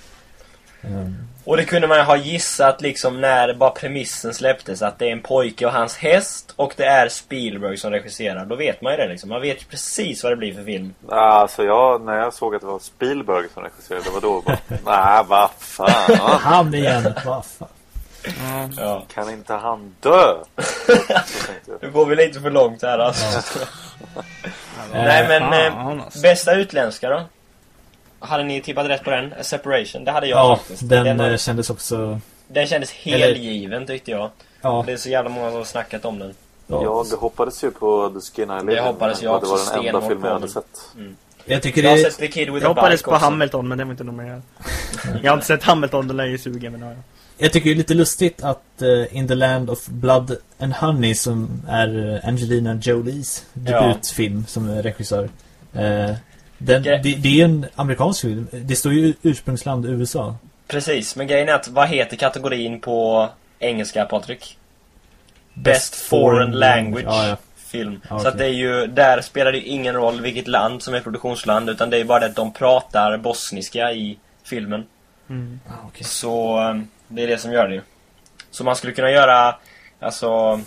Mm. Och det kunde man ha gissat liksom när bara premissen släpptes att det är en pojke och hans häst och det är Spielberg som regisserar. Då vet man ju det liksom. Man vet ju precis vad det blir för film. Alltså jag, när jag såg att det var Spielberg som regisserade, det var då bara, nej vad fan. Han igen, vad fan. Mm. Ja. Kan inte han dö? nu går vi lite för långt här alltså. nej men, eh, bästa utländska då? Hade ni tippat rätt på den? Separation, det hade jag ja, faktiskt. Den, den eh, kändes också... Den kändes helgiven tyckte jag. Ja. Det är så jävla många som har snackat om den. Ja. Jag hoppades ju på The Skin Island. Det hoppades jag också Det var den enda filmen jag hade sett. Mm. Jag tycker jag det... har sett The Kid with Jag hoppades på också. Hamilton, men det var inte nominerad. jag har inte sett Hamilton, den är ju sugen, men ja. Jag tycker det är lite lustigt att uh, In the Land of Blood and Honey som är uh, Angelina Jolies debutfilm ja. som regissör. Uh, den, det, det är en amerikansk film. Det står ju ursprungsland USA. Precis, men grejen är att vad heter kategorin på engelska, Patrik? Best, Best Foreign Language ja, ja. film. Ja, så att det är ju, där spelar det ingen roll vilket land som är produktionsland utan det är bara det att de pratar bosniska i filmen. Mm. Ah, okay. Så um, det är det som gör det. Så man skulle kunna göra, alltså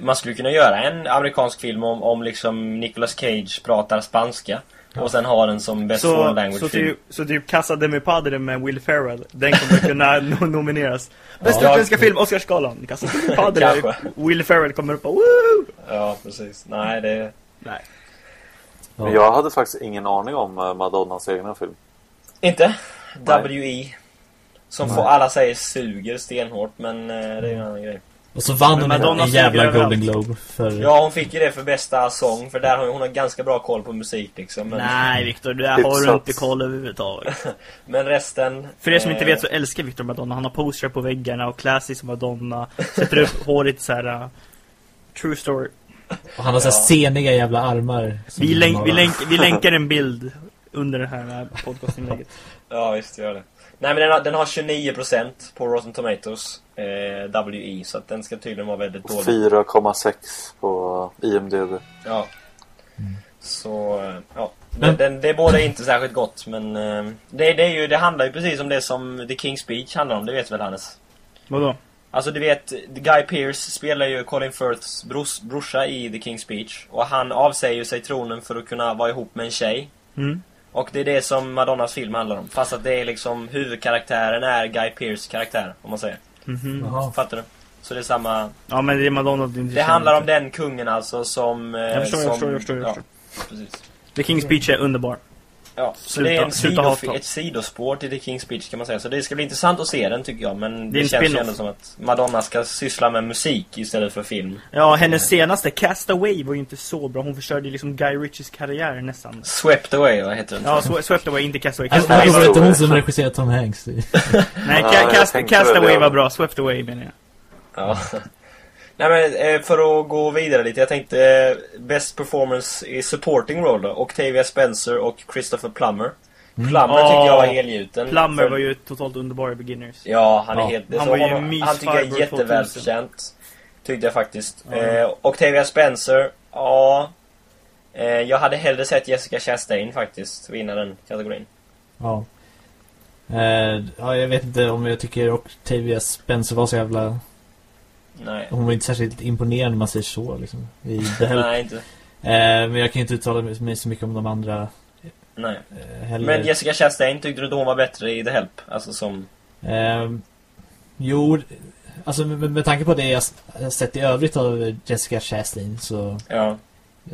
man skulle kunna göra en amerikansk film om, om liksom Nicolas Cage pratar spanska. Ja. Och sen ha den som best så, foreign language så film. Typ, så typ Casa de mi Padre med Will Ferrell. Den kommer kunna no nomineras. Bästa ja. utländska film, Oscarsgalan. Casa de mi Padre. Will Ferrell kommer upp och woo! Ja, precis. Nej, det... Nej. Ja. Men jag hade faktiskt ingen aning om eh, Madonnas egna film. Inte? W.E. Som får alla säger suger stenhårt, men eh, det är ju en annan grej. Och så vann hon en, jävla Golden Globe för... Ja, hon fick ju det för bästa sång För där har hon, har ganska bra koll på musik liksom men... Nej Victor, där har du inte koll överhuvudtaget. Men resten För er som inte vet så älskar Victor Madonna. Han har postrar på väggarna och klär sig som Madonna. Sätter upp håret så här uh, True story. Och han har så här ja. seniga jävla armar vi, länk, vi, länk, vi länkar en bild Under det här podcastinlägget. Ja visst, gör det Nej men den har, den har 29% på Rotten Tomatoes eh, WE så att den ska tydligen vara väldigt dålig. 4,6 på IMDB. Ja. Mm. Så, eh, ja. Men, den, det är både inte särskilt gott men eh, det, det, är ju, det handlar ju precis om det som The King's Speech handlar om, det vet väl Hannes? Vadå? Alltså du vet, Guy Pearce spelar ju Colin Firths bros, brorsa i The King's Speech. Och han avsäger sig tronen för att kunna vara ihop med en tjej. Mm. Och det är det som Madonnas film handlar om. Fast att det är liksom huvudkaraktären är Guy Pearce karaktär, om man säger. Mhm. Jaha. Fattar du? Så det är samma... Ja, men det är Madonna det Det handlar om den kungen alltså som... eh, Jag förstår, som, jag förstår, jag förstår, jag ja, förstår. precis. The King's Speech är underbar. Ja, så Sluta- det är en sluta sido, hata. ett sidospår till The King's Speech kan man säga. Så det ska bli intressant att se den tycker jag. Men Det det, känns ju ändå som att Madonna ska syssla med musik istället för film. Ja, hennes senaste, Castaway, var ju inte så bra. Hon förstörde ju liksom Guy Ritchies karriär nästan. Swept Away, vad heter den? Ja, Swe- Swept Away, inte Castaway. Alltså, Castaway det var var... inte hon som regisserade Tom Hanks. Nej, ca- cast, Castaway det. var bra, Swept Away menar jag. Ja. Nej men eh, för att gå vidare lite. Jag tänkte eh, Best performance i supporting role då. Octavia Spencer och Christopher Plummer. Plummer tyckte jag var helgjuten. Plummer För- var ju totalt underbar i Beginners. Ja, han är Ja. helt... Han var ju en Han tycker jag är jättevälförtjänt. Tyckte jag faktiskt. Ja. Eh, Octavia Spencer, ja... Eh, jag hade hellre sett Jessica Chastain faktiskt vinna den kategorin. Ja. Eh, ja, jag vet inte om jag tycker Octavia Spencer var så jävla... Nej. Hon var inte särskilt imponerande om man säger så liksom. I. Nej, inte. Eh, men jag kan inte uttala mig så mycket om de andra Nej. eh. Men Jessica Chastain, tyckte du inte hon var bättre i The Help? Alltså som... Ehm, jo, alltså med, med tanke på det jag sett i övrigt av Jessica Chastain så Ja.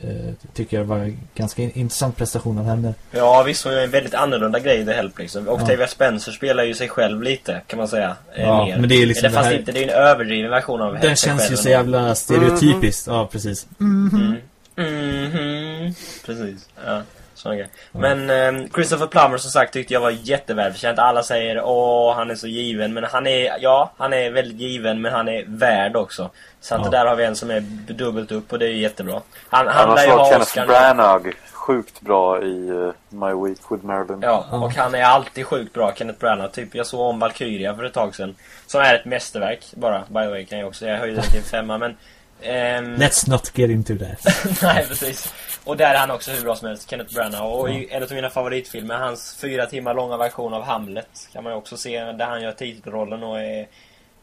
Eh, tycker jag var en ganska in- intressant prestation av henne. Ja, visst hon gör en väldigt annorlunda grej i The Help liksom. Octavia Spencer spelar ju sig själv lite, kan man säga. eh, Ja, mer. men det är liksom Eller det fast här- inte, det är en överdriven version av Den känns själv ju så jävla stereotypiskt. Ja, precis. Mm. Mhm. Precis. Ja, grejer. Men ehm, Christopher Plummer som sagt tyckte jag var jättevälförtjänt. Alla säger åh han är så given. Men han är, ja, han är väldigt given men han är värd också. Så att Ja. där har vi en som är dubbelt upp och det är jättebra. Han, han lär Annars ju var ha Kenneth. Branagh sjukt bra i eh, My Week with Marilyn. Ja, och han är alltid sjukt bra, Kenneth Branagh. Typ, jag såg om Valkyria för ett tag sedan. Som är ett mästerverk, bara, by the way, kan jag också. Jag höjde den till femma, men... ehm, Let's not get into that. Nej, precis. Och där är han också hur bra som helst, Kenneth Branagh. Och i en av mina favoritfilmer, hans fyra timmar långa version av Hamlet, kan man ju också se, där han gör titelrollen och är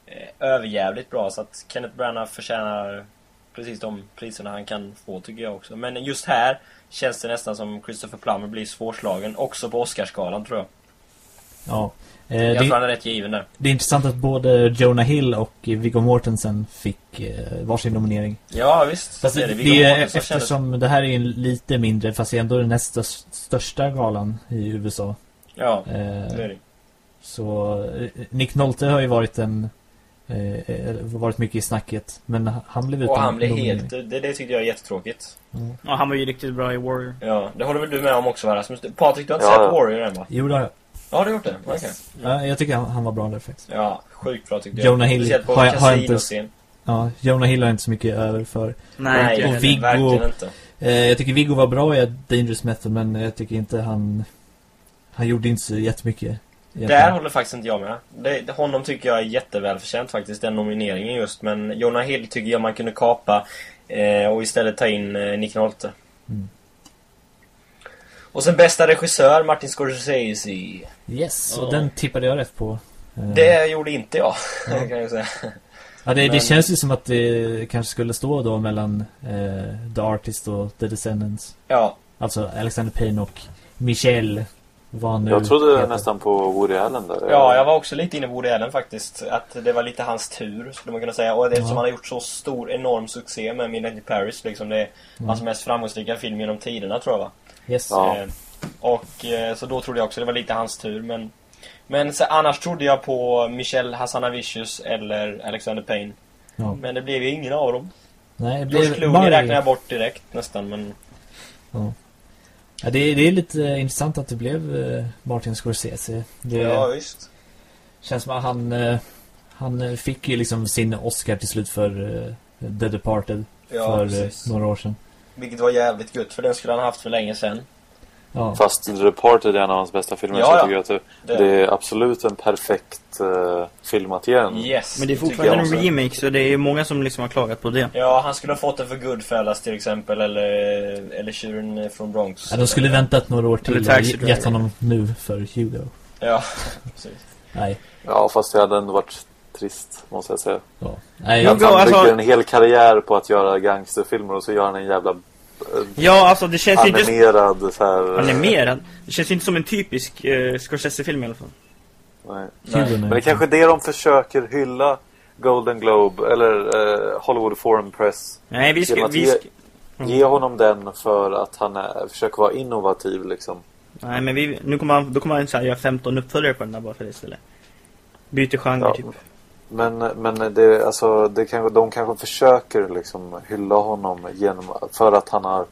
eh, överjävligt bra. Så att Kenneth Branagh förtjänar precis de priserna han kan få, tycker jag också. Men just här känns det nästan som Christopher Plummer blir svårslagen, också på Oscarsgalan, tror jag. Ja. Eh, Jag tror det, han är rätt given där. det är intressant att både Jonah Hill och Viggo Mortensen fick eh, varsin nominering. Ja, visst. Fast det, är det, Viggo är eftersom det här är en lite mindre, fast det är ändå den näst störst- största galan i USA. Ja, Eh, det är det. Så eh, Nick Nolte har ju varit en eh, varit mycket i snacket men han blev utan Och han blev nominering. helt... Det, det tyckte jag är jättetråkigt. Ja, han var ju riktigt bra i Warrior. Ja, det håller väl du med om också, Rasmus? Patrik, du har inte Ja, sett. Warrior än, va? Jo, det har jag. Ja, du har gjort det? Okej. Ja, jag tycker han, han var bra där faktiskt. Ja, sjukt bra tyckte jag. Jonah Hill på har jag- har jag inte-. Ja, Jonah Hill har inte så mycket över för. Nej, och jag Viggo- verkligen inte. Eh, jag tycker Viggo var bra i Dangerous Method men jag tycker inte han han gjorde inte så jättemycket. egentligen. Där håller faktiskt inte jag med. Det- honom tycker jag är jättevälförtjänt faktiskt, den nomineringen just. Men Jonah Hill tycker jag man kunde kapa eh, och istället ta in eh, Nick Nolte. Mm. Och sen bästa regissör, Martin Scorsese. Yes, Ja. och den tippade jag rätt på. Det gjorde inte jag, Ja. kan jag säga. ja, det, men- det känns ju som att det kanske skulle stå då mellan eh, The Artist och The Descendants. Ja, Alltså Alexander Payne och nu Jag trodde heter. nästan på Woody Allen där. Ja, jag var också lite inne på Woody Allen faktiskt. Att det var lite hans tur, skulle man kunna säga. Och eftersom Ja. han har gjort så stor, enorm succé med Midnight in Paris, liksom. Det är Mm. hans mest framgångsrika film genom tiderna, tror jag va? Yes. Ja. Eh, och eh, så då trodde jag också det var lite hans tur, men... Men så, annars trodde jag på Michelle Hassanavicius eller Alexander Payne. Ja. Men det blev ju ingen av dem. Nej, det George blev Clooney Murray. räknar jag bort direkt nästan, men... Ja. Ja, det, är- det är lite eh, intressant att det blev Martin Scorsese. Det Ja, visst. känns som att han, han fick ju liksom sin Oscar till slut för The Departed Ja, för precis. några år sedan. Vilket var jävligt gött, för den skulle han haft för länge sedan. Ja, Fast The Departed är en av hans bästa filmer Ja, så jag ja. tycker att det, Det- är absolut en perfekt uh, film att ge en. Yes. Men det är fortfarande en remake, så det är många som liksom har klagat på det. Ja, han skulle ha fått den för Goodfellas till exempel, eller, eller Tjuren från Bronx. ja de skulle väntat några år till Eller och gett honom nu för Hugo. Ja, precis. Nej. Ja, fast det hade ändå varit trist, måste jag säga. Ja. Nej, Hugo, han alltså- bygger en hel karriär på att göra gangsterfilmer och så gör han en jävla eh, Ja, alltså det känns ju inte... animerad så här... Animerad? Det känns inte som en typisk eh, Scorsese-film i alla fall. Nej. Hugo, Men det är kanske det de försöker hylla Golden Globe eller eh, Hollywood Foreign Press. Nej, vi ska... Vi ge- ska Ge honom den för att han är, försöker vara innovativ liksom. nej, men vi, nu kommer han, då kommer han så här, göra 15 uppföljare på den där bara för det istället. Byter genre Ja. typ. Men, men det, alltså, det kanske, de kanske försöker liksom hylla honom genom, för att han har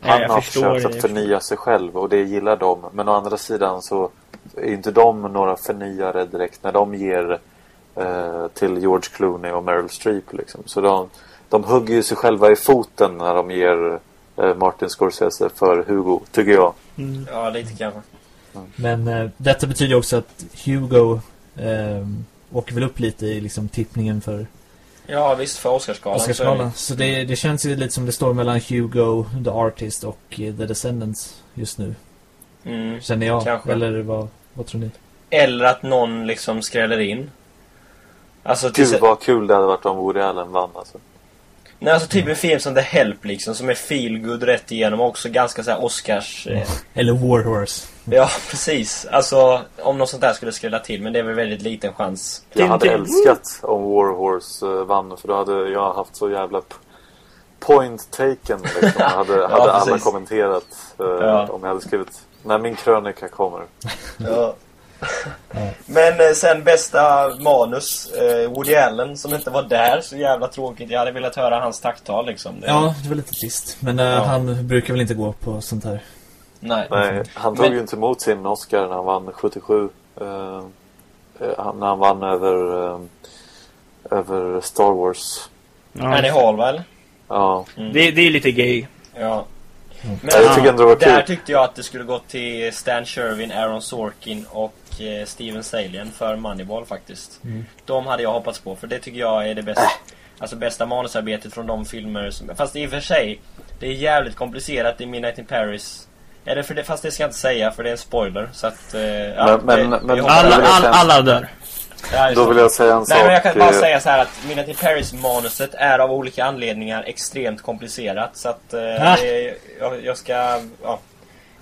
Han har försökt det, att förnya sig själv och det gillar de. Men å andra sidan så är inte de några förnyare direkt när de ger eh, till George Clooney och Meryl Streep. Liksom. Så de, de hugger ju sig själva i foten när de ger eh, Martin Scorsese för Hugo, tycker jag. Mm. Ja, lite kanske. Men eh, detta betyder också att Hugo eh, åker väl upp lite i liksom tippningen för Ja, visst, för Oscarsgalan. så är Oscarsgalan. Så det, det känns ju lite som det står mellan Hugo, The Artist och eh, The Descendants just nu. Mm. Känner jag. Kanske. Eller vad, vad tror ni? Eller att någon liksom skräller in. Alltså, Gud vad kul det hade varit om Woody Allen vann alltså. Nej, alltså typ en film som The Help liksom, som är feel good rätt igenom och också ganska så här Oscars... Eh, Eller War Horse. ja, precis. Alltså, om något sånt där skulle skrälla till, men det är väl väldigt liten chans. Jag hade Tintin. älskat om War Horse eh, vann för då hade jag haft så jävla point taken liksom. Hade, hade alla precis. kommenterat eh, Ja. om jag hade skrivit när min krönika kommer. Ja. Men eh, sen bästa manus, eh, Woody Allen som inte var där, så jävla tråkigt. Jag hade velat höra hans tacktal liksom. Det, Ja, det var lite trist. Men eh, Ja. han brukar väl inte gå på sånt här. Nej. Nej, han tog Men- ju inte emot sin Oscar när han vann 77. Eh, eh, han- när han vann över, eh, över Star Wars. Annie Ja. Hall väl? Ja, Det, det är lite gay. Ja. Men Ja, jag tycker ändå det var där kul. tyckte jag att det skulle gå till Stan Sherwin, Aaron Sorkin och eh, Steven Salien för Moneyball faktiskt. Mm. De hade jag hoppats på, för det tycker jag är det bästa. Alltså bästa manusarbetet från de filmer som... Fast i och för sig, det är jävligt komplicerat i Midnight in Paris. Eller för det, fast det ska jag inte säga för det är en spoiler. Så att... Eh, ja, Men- men- det- men- Alla, över det. all, alla dör. Ja, då det. vill jag säga en Nej sak. men jag kan bara eh, säga så här att Midnight in Paris manuset är av olika anledningar extremt komplicerat. Så att eh, det, jag, jag ska... Ja.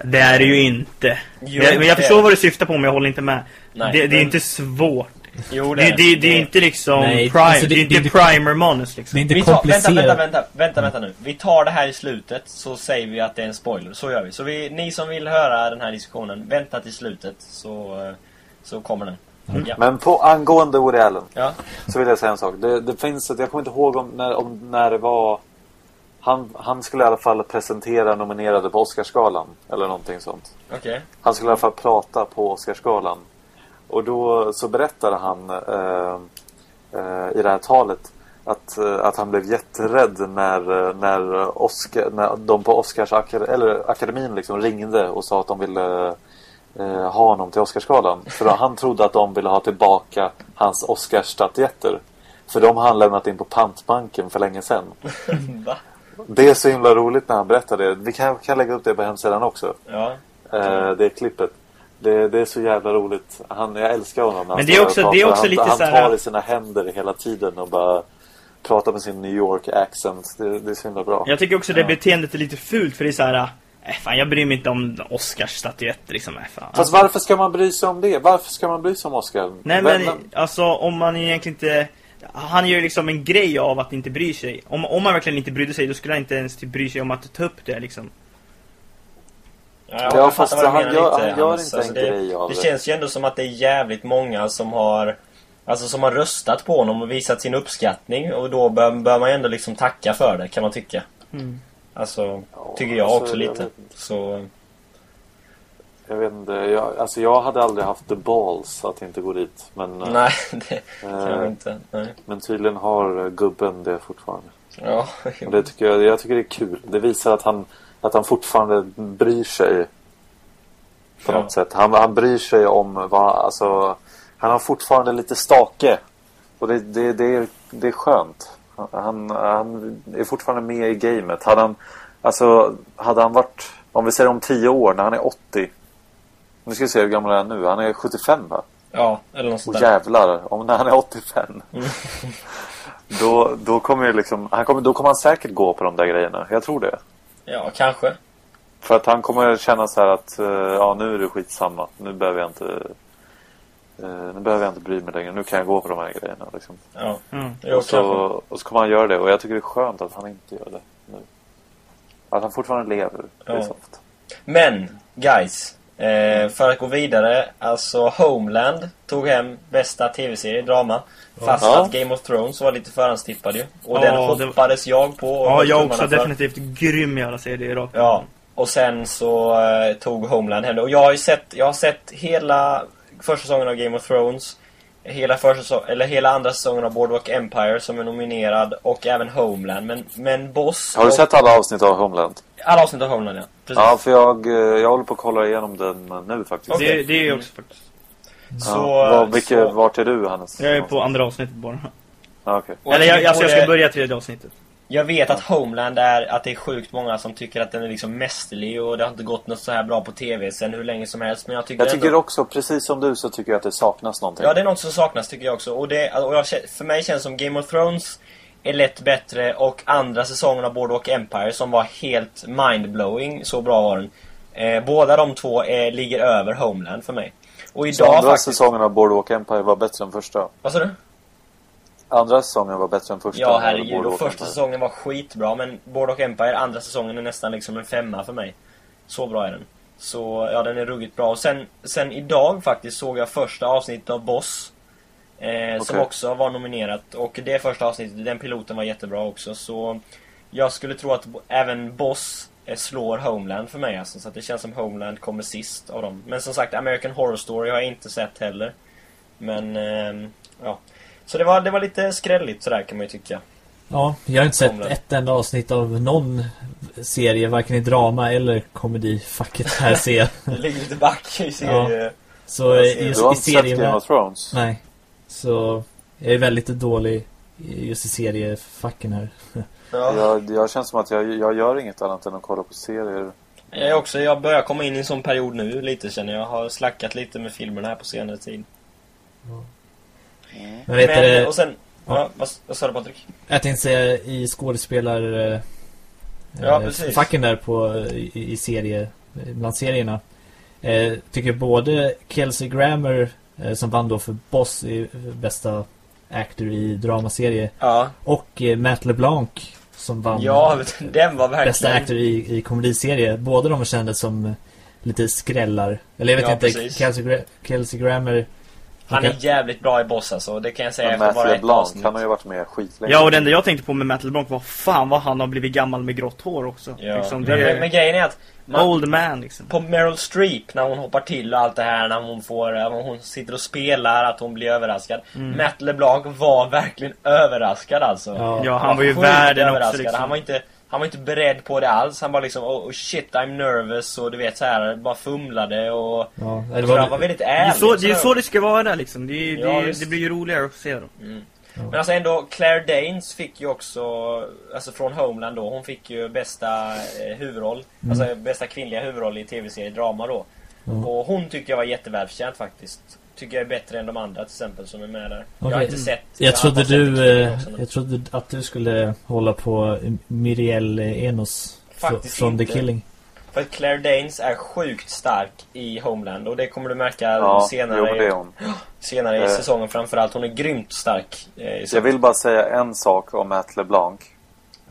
Det är det ju inte. Jo, jag, men jag det- förstår vad du syftar på men jag håller inte med. Nej, det, det är inte svårt. Jo, Det, det, det, är inte liksom Nej, prime, alltså det- det, är det- inte det- primer-manus Det är liksom. inte Vi tar, vänta, komplicerat. vänta, vänta, vänta, vänta nu. Vi tar det här i slutet så säger vi att det är en spoiler. Så gör vi. Så vi, ni som vill höra den här diskussionen, vänta till slutet så, eh, så kommer den. Ja. Men på angående Woody Allen ja. så vill jag säga en sak. Det, det finns ett, jag kommer inte ihåg om när, om när det var han, han skulle i alla fall presentera nominerade på Oscarsgalan eller någonting sånt. Okej. Han skulle i alla fall prata på Oscarsgalan. Och då så berättade han eh, eh, i det här talet att, eh, att han blev jätterädd när, när, Oscar, när de på Oscars eller akademin liksom ringde och sa att de ville eh, ha honom till Oscarsgalan. För han trodde att de ville ha tillbaka hans Oscarsstatyetter. För de har han lämnat in på pantbanken för länge sedan. Va? Det är så himla roligt när han berättar det. Vi kan, kan lägga upp det på hemsidan också. Ja. Eh, det klippet. Det, det är så jävla roligt. Han, jag älskar honom. han Men det är också- det är också han, lite han så här- tar i sina händer hela tiden och bara pratar med sin New York accent. Det, det är så himla bra. Jag tycker också det Ja. beteendet är lite fult för det är så här. Äh, fan jag bryr mig inte om Oscarsstatyetter liksom. Äh, fan. Fast varför ska man bry sig om det? Varför ska man bry sig om Oscar? Nej Vem- men alltså om man egentligen inte Han gör liksom en grej av att inte bry sig Om, om man verkligen inte brydde sig då skulle han inte ens typ bry sig om att ta upp det liksom Ja, Ja, fast han menar gör- han gör inte en det, grej av det. det. känns ju ändå som att det är jävligt många som har Alltså som har röstat på honom och visat sin uppskattning och då bör, bör man ju ändå liksom tacka för det kan man tycka. mm. Alltså, Ja, tycker jag alltså, också jag lite. inte. Så, Jag vet inte. Jag, alltså jag hade aldrig haft the balls att inte gå dit. Men, eh, nej, det kan jag eh, inte. Nej. men tydligen har eh, gubben det fortfarande. Ja, Och det tycker jag, jag tycker det är kul. Det visar att han, att han fortfarande bryr sig. På Ja. något sätt. Han, han bryr sig om vad, alltså. Han har fortfarande lite stake. Och det, det, det, är, det är skönt. Han, han är fortfarande med i gamet. Hade han, alltså, hade han varit, om vi säger om 10 år, när han är 80. Nu ska vi se hur gammal han är nu. Han är 75 va? Ja, eller något sånt Och där. jävlar, om när han är 85. då, då kommer liksom, han kommer, då kommer han säkert gå på de där grejerna. Jag tror det. Ja, kanske. För att han kommer känna så här att, eh, ja nu är det skitsamma. Nu behöver jag inte, eh, nu behöver jag inte bry mig längre. Nu kan jag gå på de här grejerna liksom. Ja. Mm. Och, så, och så kommer han göra det. Och jag tycker det är skönt att han inte gör det nu. Att han fortfarande lever. Det är Ja. soft. Men, guys. Eh, för att gå vidare. Alltså, Homeland tog hem bästa tv-serie, drama. Fast Ja. att Game of Thrones var lite förhandstippad ju. Och Ja, den det var- hoppades jag på. och Ja, jag också. för. Definitivt grym jävla serie rakt. Ja. Och sen så eh, tog Homeland hem det. Och jag har ju sett, jag har sett hela första säsongen av Game of Thrones. Hela, första, säsong- eller hela andra säsongen av Boardwalk Empire som är nominerad. Och även Homeland. Men, men Boss... Har du och- sett alla avsnitt av Homeland? Alla avsnitt av Homeland, ja. Precis. Ja, för jag, eh, jag håller på att kolla igenom den nu faktiskt. Okej. Det, det är jag också faktiskt. Så, ja. Vilket, så- Vart är du Hannes? Jag är på andra avsnittet bara. Okej. och Eller jag, alltså, jag ska börja tredje avsnittet. Jag vet att Homeland är, att det är sjukt många som tycker att den är liksom mästerlig och det har inte gått något så här bra på TV sen hur länge som helst. Men jag tycker Jag tycker ändå, också, precis som du, så tycker jag att det saknas någonting. Ja, det är något som saknas tycker jag också. Och, det, och jag, för mig känns det som Game of Thrones är lätt bättre och andra säsongen av Boardwalk Empire som var helt mindblowing, så bra var den. Eh, båda de två eh, ligger över Homeland för mig. Och så idag andra faktiskt... säsongen av Boardwalk Empire var bättre än första. Vad sa du? Andra säsongen var bättre än första. Ja, herregud. Och första säsongen var skitbra, men Boardwalk Empire, andra säsongen är nästan liksom en femma för mig. Så bra är den. Så, ja, den är ruggigt bra. Och sen, sen idag faktiskt såg jag första avsnittet av Boss. Eh, Som Okej. också var nominerat. Och det första avsnittet, den piloten var jättebra också. Så jag skulle tro att även Boss eh, slår Homeland för mig alltså. Så att det känns som Homeland kommer sist av dem. Men som sagt, American Horror Story har jag inte sett heller. Men, ehm, ja. Så det var, det var lite skrälligt sådär kan man ju tycka. Ja, jag har inte sett ett enda avsnitt av någon serie, varken i drama eller komedifacket här ser jag. Det ligger lite back i serie... Så Jag eh, ser. just Du har i inte sett Game serien... of Thrones? Nej. Så jag är väldigt dålig i- just i seriefacken här. Ja. Jag, jag känns som att jag, jag gör inget annat än att kolla på serier. Jag, är också, jag börjar komma in i en sån period nu lite känner jag. Jag har slackat lite med filmerna här på senare tid. Men vet Men, du, och sen... Ja, vad, vad sa du Patrik? jag tänkte säga i skådespelar... eh, Ja, eh, precis. Facken där på, i, i serie, bland serierna. Eh, tycker både Kelsey Grammer eh, som vann då för Boss i bästa actor i dramaserie Ja. och eh, Matt LeBlanc som vann Ja, eh, den var bästa verkligen... actor i, i komediserie. Båda de kändes som eh, lite skrällar. Eller jag vet Ja, inte, precis. Kelsey, Gra- Kelsey Grammer Han kan- är jävligt bra i Boss alltså. Det kan jag säga Men efter Matt bara ett LeBlanc, avsnitt. han har ju varit med skitlänge. Ja, och det enda jag tänkte på med Matt LeBlanc var fan vad han har blivit gammal med grått hår också. Ja. Liksom, men, det men, men grejen är att... Man, old man liksom. på Meryl Streep när hon hoppar till och allt det här när hon får, när hon sitter och spelar att hon blir överraskad. Mm. Matt LeBlanc var verkligen överraskad alltså. Ja. Ja, han var ju sjukt världen överraskad. också liksom. Han var inte han var inte beredd på det alls. Han var liksom oh, oh shit I'm nervous och du vet så här bara fumlade och Ja, det det var, han var, väldigt Det är, ärlig. så, det är så det ska vara liksom. Det, Ja, det, det blir ju roligare att se då. Mm. Men alltså ändå, Claire Danes fick ju också, alltså från Homeland då, hon fick ju bästa eh, huvudroll. Alltså bästa kvinnliga huvudroll i tv-serie drama då. Ja. Och hon tyckte jag var jättevälförtjänt faktiskt. Tycker jag är bättre än de andra till exempel som är med där. Jag har inte sett... jag trodde du eh, Jag trodde att du skulle hålla på Miriel Enos Faktiskt från The inte. Killing För att Claire Danes är sjukt stark i Homeland och det kommer du märka Ja, senare, jo, men det är hon. senare i Eh. säsongen framförallt. Hon är grymt stark. Eh, Jag vill bara säga en sak om Matt LeBlanc.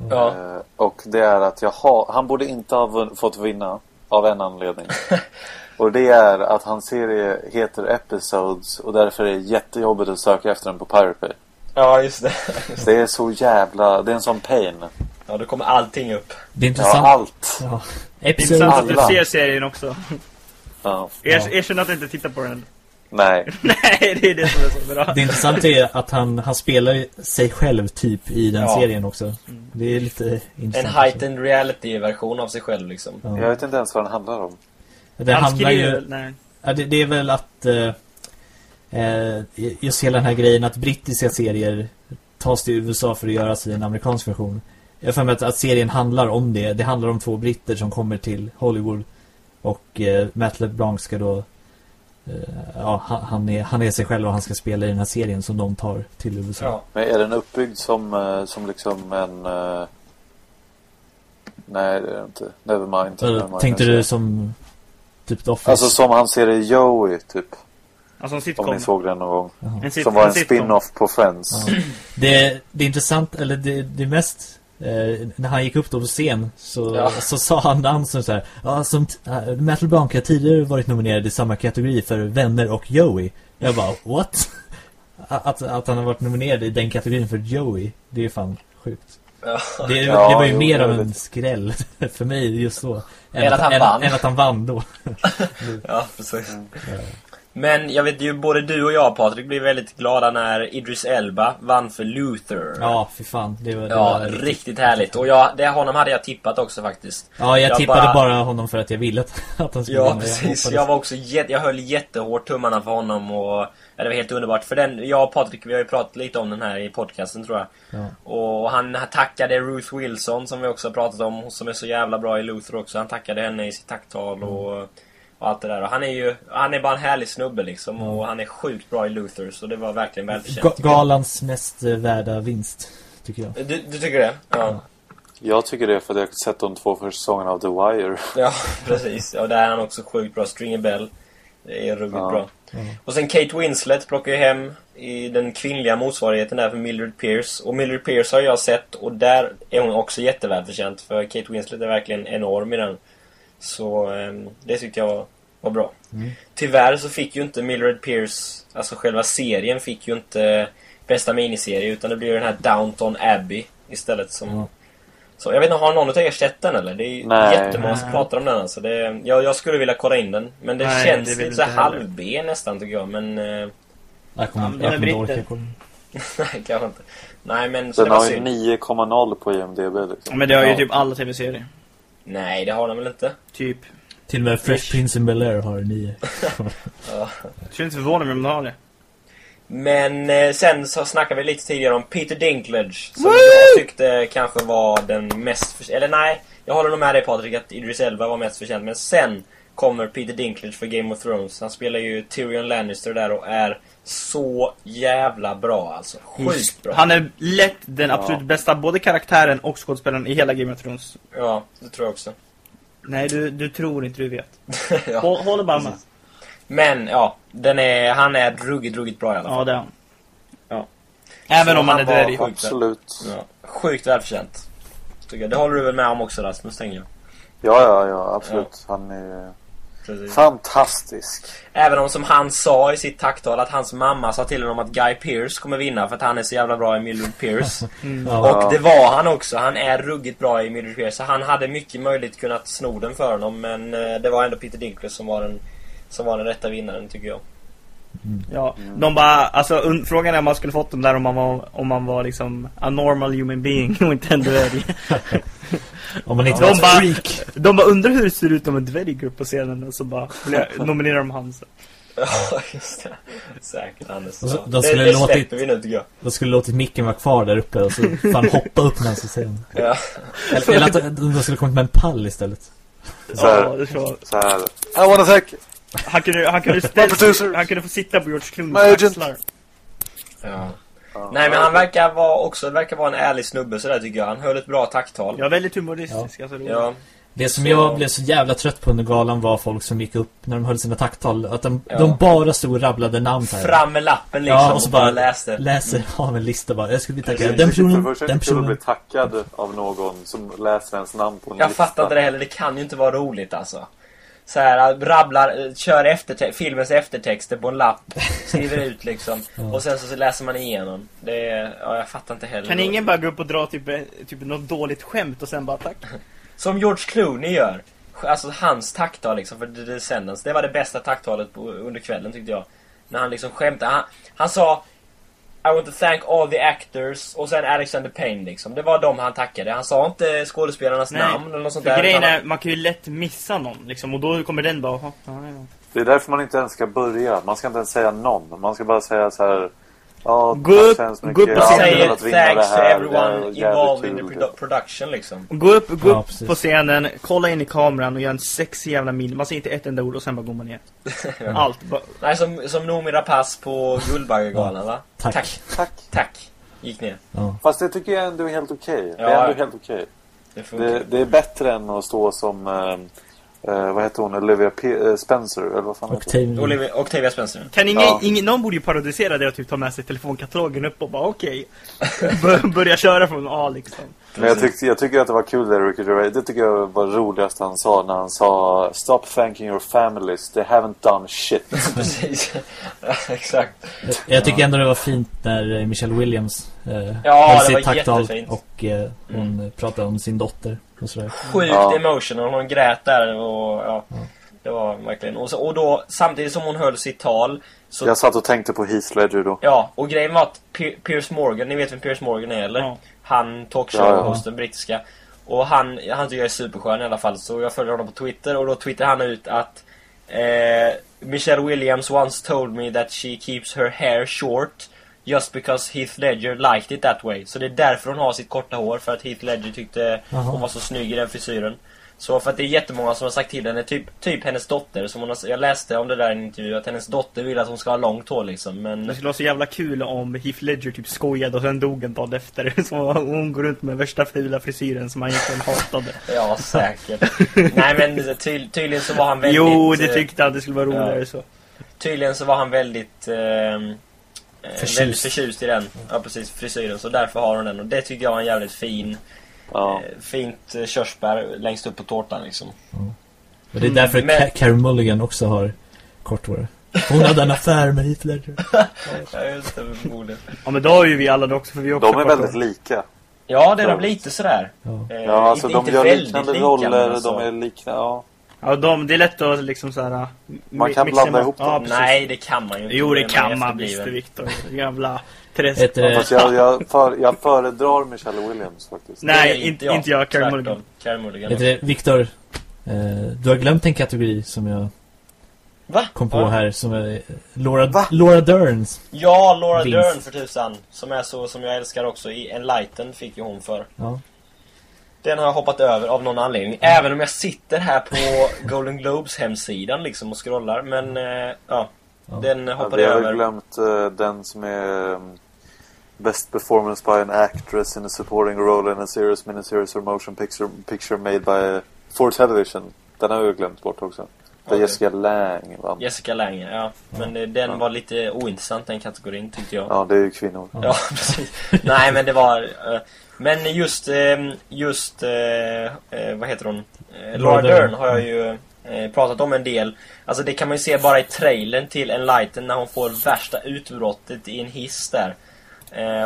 Ja. Eh, och det är att jag har, han borde inte ha fått vinna av en anledning. och det är att hans serie heter Episodes och därför är det jättejobbigt att söka efter den på Pirate Bay. ja, just det. Det är så jävla, det är en sån pain. Ja, då kommer allting upp. Det är Ja, intressant allt. ja. Det är intressant att du ser serien också. Ja. Er, Ja. Erkänn att du inte tittar på den. Nej. Nej, det är det som är så bra. Det intressanta är att han, han spelar sig själv typ i den Ja. serien också Det är lite En intressant heightened reality-version av sig själv liksom. ja. Jag vet inte ens vad den handlar om. Det Han handlar ju skriver... Nej. Ja, det, det är väl att eh, eh, just hela den här grejen att brittiska serier tas till USA för att göras i en amerikansk version. Jag för mig att, att serien handlar om det. Det handlar om två britter som kommer till Hollywood och eh, Matt LeBlanc ska då ja, han, är, han är sig själv och han ska spela i den här serien som de tar till USA. Ja. Men är den uppbyggd som, som liksom en... Nej, det är det inte. Nevermind. Nevermind tänkte du som typ The Office? Alltså som han ser i Joey, typ. Alltså en sitcom. Om ni såg den någon gång. En som var en, en spin-off på Friends. Ja. Det, det är intressant, eller det, det mest Eh, när han gick upp då på scen så, ja. så sa han dansen så här ja, som uh, Metal Blanc har tidigare varit nominerad i samma kategori för Vänner och Joey Jag bara, what? att, att han har varit nominerad i den kategorin för Joey Det är fan sjukt ja. det, ja, det var ju jo, mer av en skräll för mig just då Än, än att, han än, vann Än att han vann då Ja, precis mm. Men jag vet ju, både du och jag Patrik blev väldigt glada när Idris Elba vann för Luther. Ja, för fan. Det var, det ja, var riktigt härligt. Och jag, det, honom hade jag tippat också faktiskt. Ja, jag, jag tippade bara... bara... honom för att jag ville att, han skulle Ja, vinna. precis. Jag, jag, var också jätte, jag höll jättehårt tummarna för honom och ja, det var helt underbart. För den, jag och Patrik, vi har ju pratat lite om den här i podcasten tror jag. Ja. Och han tackade Ruth Wilson som vi också har pratat om, som är så jävla bra i Luther också. Han tackade henne i sitt tacktal och mm och allt det där. Och han är ju, han är bara en härlig snubbe liksom. Och mm. han är sjukt bra i Luther. Så det var verkligen välförtjänt. galans mest eh, värda vinst, tycker jag. Du, du tycker det? Ja. ja. Jag tycker det för att jag har sett de två första säsongerna av The Wire. Ja, precis. Och där är han också sjukt bra. Stringer Bell. Det är ruggigt ja. bra. Mm. Och sen Kate Winslet plockar ju hem i den kvinnliga motsvarigheten där för Mildred Pierce. Och Mildred Pierce har jag sett och där är hon också jättevälförtjänt. För Kate Winslet är verkligen enorm i den. Så um, det tyckte jag var, var bra. Mm. Tyvärr så fick ju inte Mildred Pierce, alltså själva serien fick ju inte bästa miniserie utan det blev den här Downton Abbey istället som... Mm. Så jag vet inte, har någon av er sett den eller? Det är Nej. jättemånga som pratar om den alltså. Det, jag, jag skulle vilja kolla in den. Men det Nej, känns det lite halv-B nästan tycker jag, men... Eh, jag kommer, jag kommer inte orka. Nej, kanske inte. Nej, men... den har ju 9,0 på IMDB liksom. Men det har ju typ alla tv-serier. Nej, det har den väl inte? Typ. Till och med Fresh Prince in Bel-Air har nio. ja. Jag skulle inte förvåna mig om de har det. Men eh, sen så snackade vi lite tidigare om Peter Dinklage. Som Woo! jag tyckte kanske var den mest... Eller nej, jag håller nog med dig Patrik att Idris Elba var mest förtjänt. Men sen kommer Peter Dinklage för Game of Thrones. Han spelar ju Tyrion Lannister där och är så jävla bra alltså. Sjukt bra. Han är lätt den absolut ja. bästa både karaktären och skådespelaren i hela Game of Thrones. Ja, det tror jag också. Nej, du, du tror inte du vet. ja, Håll, håller bara med. Men ja, den är, han är ruggigt, ruggigt bra i alla fall. Ja, det är han. Ja. Även Så om han är dvärg. Absolut. Ja, sjukt välförtjänt. Tycker jag. Det håller du väl med om också Rasmus, tänker jag. Ja, ja, ja, absolut. Ja. Han är Precis. Fantastisk. Även om som han sa i sitt tacktal att hans mamma sa till honom att Guy Pearce kommer vinna för att han är så jävla bra i Mildred Pierce. Mm. Och det var han också. Han är ruggigt bra i Mildred Pierce. Så han hade mycket möjligt kunnat sno den för honom. Men eh, det var ändå Peter Dinklage som var den, som var den rätta vinnaren tycker jag. Ja, de bara, alltså frågan är om man skulle fått dem där om man var, om man var liksom a normal human being och inte en dvärg. om man inte de var bara, freak. De bara undrar hur det ser ut om en dvärg går på scenen och så bara nominerar de han så. Ja, just det. Säkert Anders. Så, de skulle det, det låtit, vi nu tycker jag. De skulle låtit micken vara kvar där uppe och så fan hoppa upp när så scenen. Ja. Eller, eller att de skulle kommit med en pall istället. Så här, ja, det tror Så här. I wanna thank han kunde, han kunde, ställa, han kunde få sitta på George Clooney's axlar. Ja. Nej men han verkar vara också, verkar vara en ärlig snubbe sådär tycker jag. Han höll ett bra tacktal. Ja, väldigt humoristisk. Ja. Alltså, det, ja. det som så... jag blev så jävla trött på under galan var folk som gick upp när de höll sina tacktal. Att de, ja. de bara stod och rabblade namn här. Fram med lappen liksom ja, och, så och bara, läste. Läser av en lista bara. Jag skulle bli tackad. Den personen, den personen. Bli tackad av någon som läser ens namn på en jag lista. Jag fattar inte det heller. Det kan ju inte vara roligt alltså så här, rabblar, kör efter filmens eftertexter på en lapp, skriver ut liksom. Och sen så läser man igenom. Det är, ja, jag fattar inte heller. Kan ingen bara gå upp och dra typ, typ något dåligt skämt och sen bara tack? Som George Clooney gör. Alltså hans tacktal liksom för The Descendants. Det var det bästa tacktalet på, under kvällen tyckte jag. När han liksom skämtade. Han, han sa i want to thank all the actors och sen Alexander Payne liksom. Det var de han tackade. Han sa inte skådespelarnas Nej, namn eller något sånt där. grejen är, man kan ju lätt missa någon liksom. Och då kommer den bara, ja, ja. Det är därför man inte ens ska börja. Man ska inte ens säga någon. Man ska bara säga så här. Ja, Gå upp- gå upp och vinna thanks det to everyone Det involved in the kul. produ- production liksom. Gå upp, gå Ja, upp precis. på scenen, kolla in i kameran och gör en sexig jävla min. Man säger inte ett enda ord och sen bara går man ner. Allt. Bara, Nej, som, som Noomi Rapace på Guldbaggegalan va? Tack. Tack. Tack. Tack. Gick ner. Ja. Fast det tycker jag ändå är helt okej. Det Ja. är ändå helt okej. Det funkar. Det, det är bättre än att stå som... Eh, eh, vad heter hon? Olivia P- eh, Spencer? Eller vad fan? Tame... Olivia, Octavia Spencer. kan ingen, Ja. ingen, någon borde ju parodisera det och typ ta med sig telefonkatalogen upp och bara okej. Bör- Börja köra från A liksom. Men jag, tyckte, jag tycker att det var kul det Ricky Gervais. Det tycker jag var roligast han sa när han sa Stop thanking your families. They haven't done shit. Precis. Exakt. Jag tycker ändå det var fint när Michelle Williams eh, Ja, höll det sitt var tacktal jättefint. och eh, hon pratade om sin dotter och sådär. Sjukt Ja. emotional. Hon grät där och ja. Det var verkligen. Och, så, och då, samtidigt som hon höll sitt tal så Jag satt och tänkte på Heath Ledger då. Ja, och grejen var att Pier- Piers Morgan, ni vet vem Piers Morgan är eller? Ja. Han talkshow-hosten, brittiska. Och han, han tycker jag är superskön i alla fall, så jag följer honom på Twitter och då twittrar han ut att eh, Michelle Williams once told me that she keeps her hair short just because Heath Ledger liked it that way. Så det är därför hon har sitt korta hår, för att Heath Ledger tyckte Jaha. hon var så snygg i den frisyren. Så för att det är jättemånga som har sagt till henne, typ, typ hennes dotter, som hon har, jag läste om det där i en intervju, att hennes dotter vill att hon ska ha långt hår liksom, men... Det skulle vara så jävla kul om Heath Ledger typ skojade och sen dog en dag efter. Så hon går runt med värsta fula frisyren som han egentligen hatade. Ja, säkert. Nej men ty tydligen så var han väldigt... Jo, det eh, tyckte han. Det skulle vara roligare Ja. så. Tydligen så var han väldigt... Eh, eh, Förtjust. Väldigt förtjust i den. Ja, precis. Frisyren. Så därför har hon den. Och det tycker jag var en jävligt fin... Ja. Eh, fint eh, körsbär längst upp på tårtan liksom. Och det är därför Men- Ca- Carey Mulligan också har kort hår. Hon hade en affär med Heath Ledger. Ja, just det. Förmodligen. Ja, men då har ju vi alla det också för vi också De är väldigt lika. Ja, det är de lite sådär. Ja. Eh, Ja, alltså inte, de inte gör liknande lika, roller. men alltså- De är liknande, ja. Ja, de, det är lätt att liksom så här... Man mi- kan blanda ihop Ja, dem. precis. Nej, det kan man ju inte. Jo, det kan man visst, Viktor. Jävla träsk. Fast jag, jag, för, jag föredrar Michelle Williams faktiskt. Nej, inte, inte jag, Tvärtom. Mulligan. Det Viktor, eh, du har glömt en kategori som jag Va? kom på Ja. här som är Laura, Va? Laura Derns. Ja, Laura Vinst. Dern för tusan. Som är så som jag älskar också. I Enlighten fick ju hon för. Ja. Den har jag hoppat över av någon anledning. Även om jag sitter här på Golden Globes hemsidan liksom och scrollar. Men eh, ja, Ja. den Ja, hoppade jag har över. väl glömt eh, den som är um, Best performance by an actress in a supporting role in a serious miniseries or motion picture, picture made by for television. Den har vi glömt bort också. Där Okej. Jessica Lange vann. Jessica Lange, ja. Men eh, den Ja. var lite ointressant den kategorin tyckte jag. Ja, det är ju kvinnor. Ja. Ja, precis. Nej, men det var... eh, men just... eh, Just... eh, eh, Vad heter hon? Eh, Laura Dern. Har jag ju pratat om en del. Alltså det kan man ju se bara i trailern till Enlighten när hon får värsta utbrottet i en hiss där.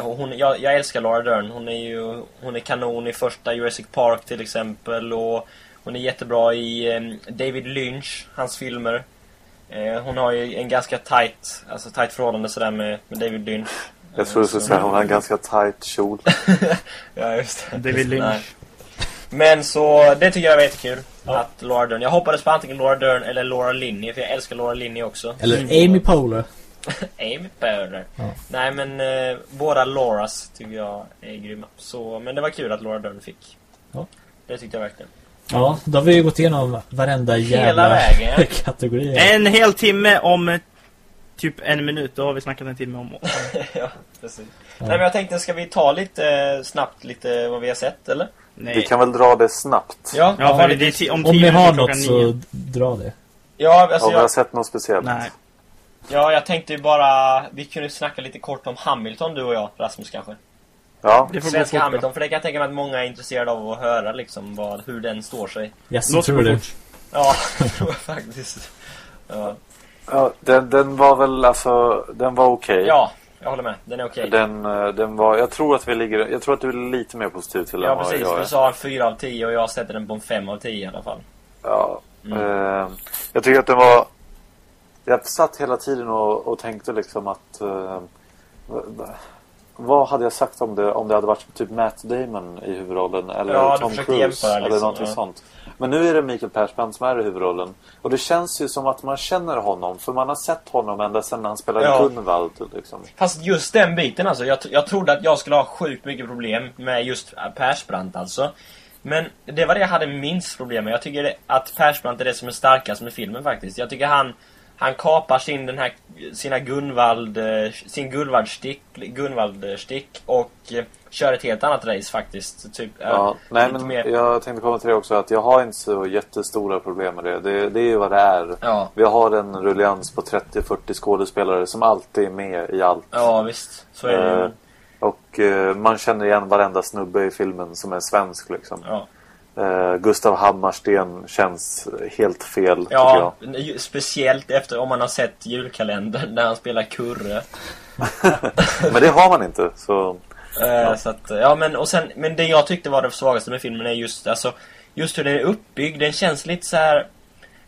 Hon, jag, jag älskar Laura Dern. Hon är ju hon är kanon i första Jurassic Park till exempel. Och hon är jättebra i eh, David Lynch, hans filmer. Hon har ju en ganska tight, alltså tight förhållande sådär med, med David Lynch. Jag tror du skulle säga hon har en ganska tight kjol. Ja, just det. David Lynch. Nej. Men så, det tycker jag var jättekul. Att Laura Dern. Jag hoppades på antingen Laura Dern eller Laura Linney, för jag älskar Laura Linney också. Eller Mm. Amy Poehler. Amy Poehler. Ja. Nej men, eh, båda Lauras tycker jag är grymma. Så, men det var kul att Laura Dern fick. Ja. Det tyckte jag verkligen. Ja, då har vi ju gått igenom varenda Hela jävla vägen. kategori. En hel timme om typ en minut. Då har vi snackat en timme om. ja, precis. Nej men jag tänkte, ska vi ta lite eh, snabbt lite vad vi har sett, eller? Nej. Vi kan väl dra det snabbt. Ja, Ja, för det är ti- om Om ni har något klockan nio. så dra det. Ja, alltså Om vi har jag, sett något speciellt. Nej. ja, jag tänkte ju bara, vi kunde snacka lite kort om Hamilton, du och jag, Rasmus kanske. Ja, Det får Svenska fort. Hamilton, för det kan jag tänka mig att många är intresserade av att höra liksom vad, hur den står sig. Yes, Låt tror fort. Ja, jag tror jag faktiskt. Ja. Ja den, den var väl alltså, den var okej. ja, jag håller med. Den är okej. Den, eh, den var, jag tror att vi ligger, jag tror att du är lite mer positiv till den Ja, precis. jag. Du sa en 4 av 10 och jag sätter den på en 5 av 10 i alla fall. Ja. Mm. Eh, jag tycker att den var... Jag satt hela tiden och, och tänkte liksom att... Eh, vad hade jag sagt om det om det hade varit typ Matt Damon i huvudrollen eller Ja, Tom Cruise jämföra, eller liksom, någonting ja. sånt. Men nu är det Mikael Persbrandt som är i huvudrollen. Och det känns ju som att man känner honom för man har sett honom ända sedan han spelade Ja. Gunvald liksom. Fast just den biten alltså. Jag, jag trodde att jag skulle ha sjukt mycket problem med just Persbrandt alltså. Men det var det jag hade minst problem med. Jag tycker att Persbrandt är det som är starkast med filmen faktiskt. Jag tycker han han kapar sin den här sina Gunvald eh, sin Gunvald-stick Gunvald-stick och eh, kör ett helt annat race faktiskt. Typ, eh, Ja, nej men mer- jag tänkte komma till det också att jag har inte så jättestora problem med det. Det, det är ju vad det är. Ja. Vi har en rullians på 30-40 skådespelare som alltid är med i allt. Ja, visst. Så är det Eh, och eh, man känner igen varenda snubbe i filmen som är svensk liksom. Ja. Eh, Gustav Hammarsten känns helt fel tycker Ja, jag. ju- speciellt efter om man har sett julkalendern när han spelar Kurre. Men det har man inte. Så Eh, Så att, ja men och sen, men det jag tyckte var det svagaste med filmen är just, alltså, just hur den är uppbyggd. Den känns lite så här.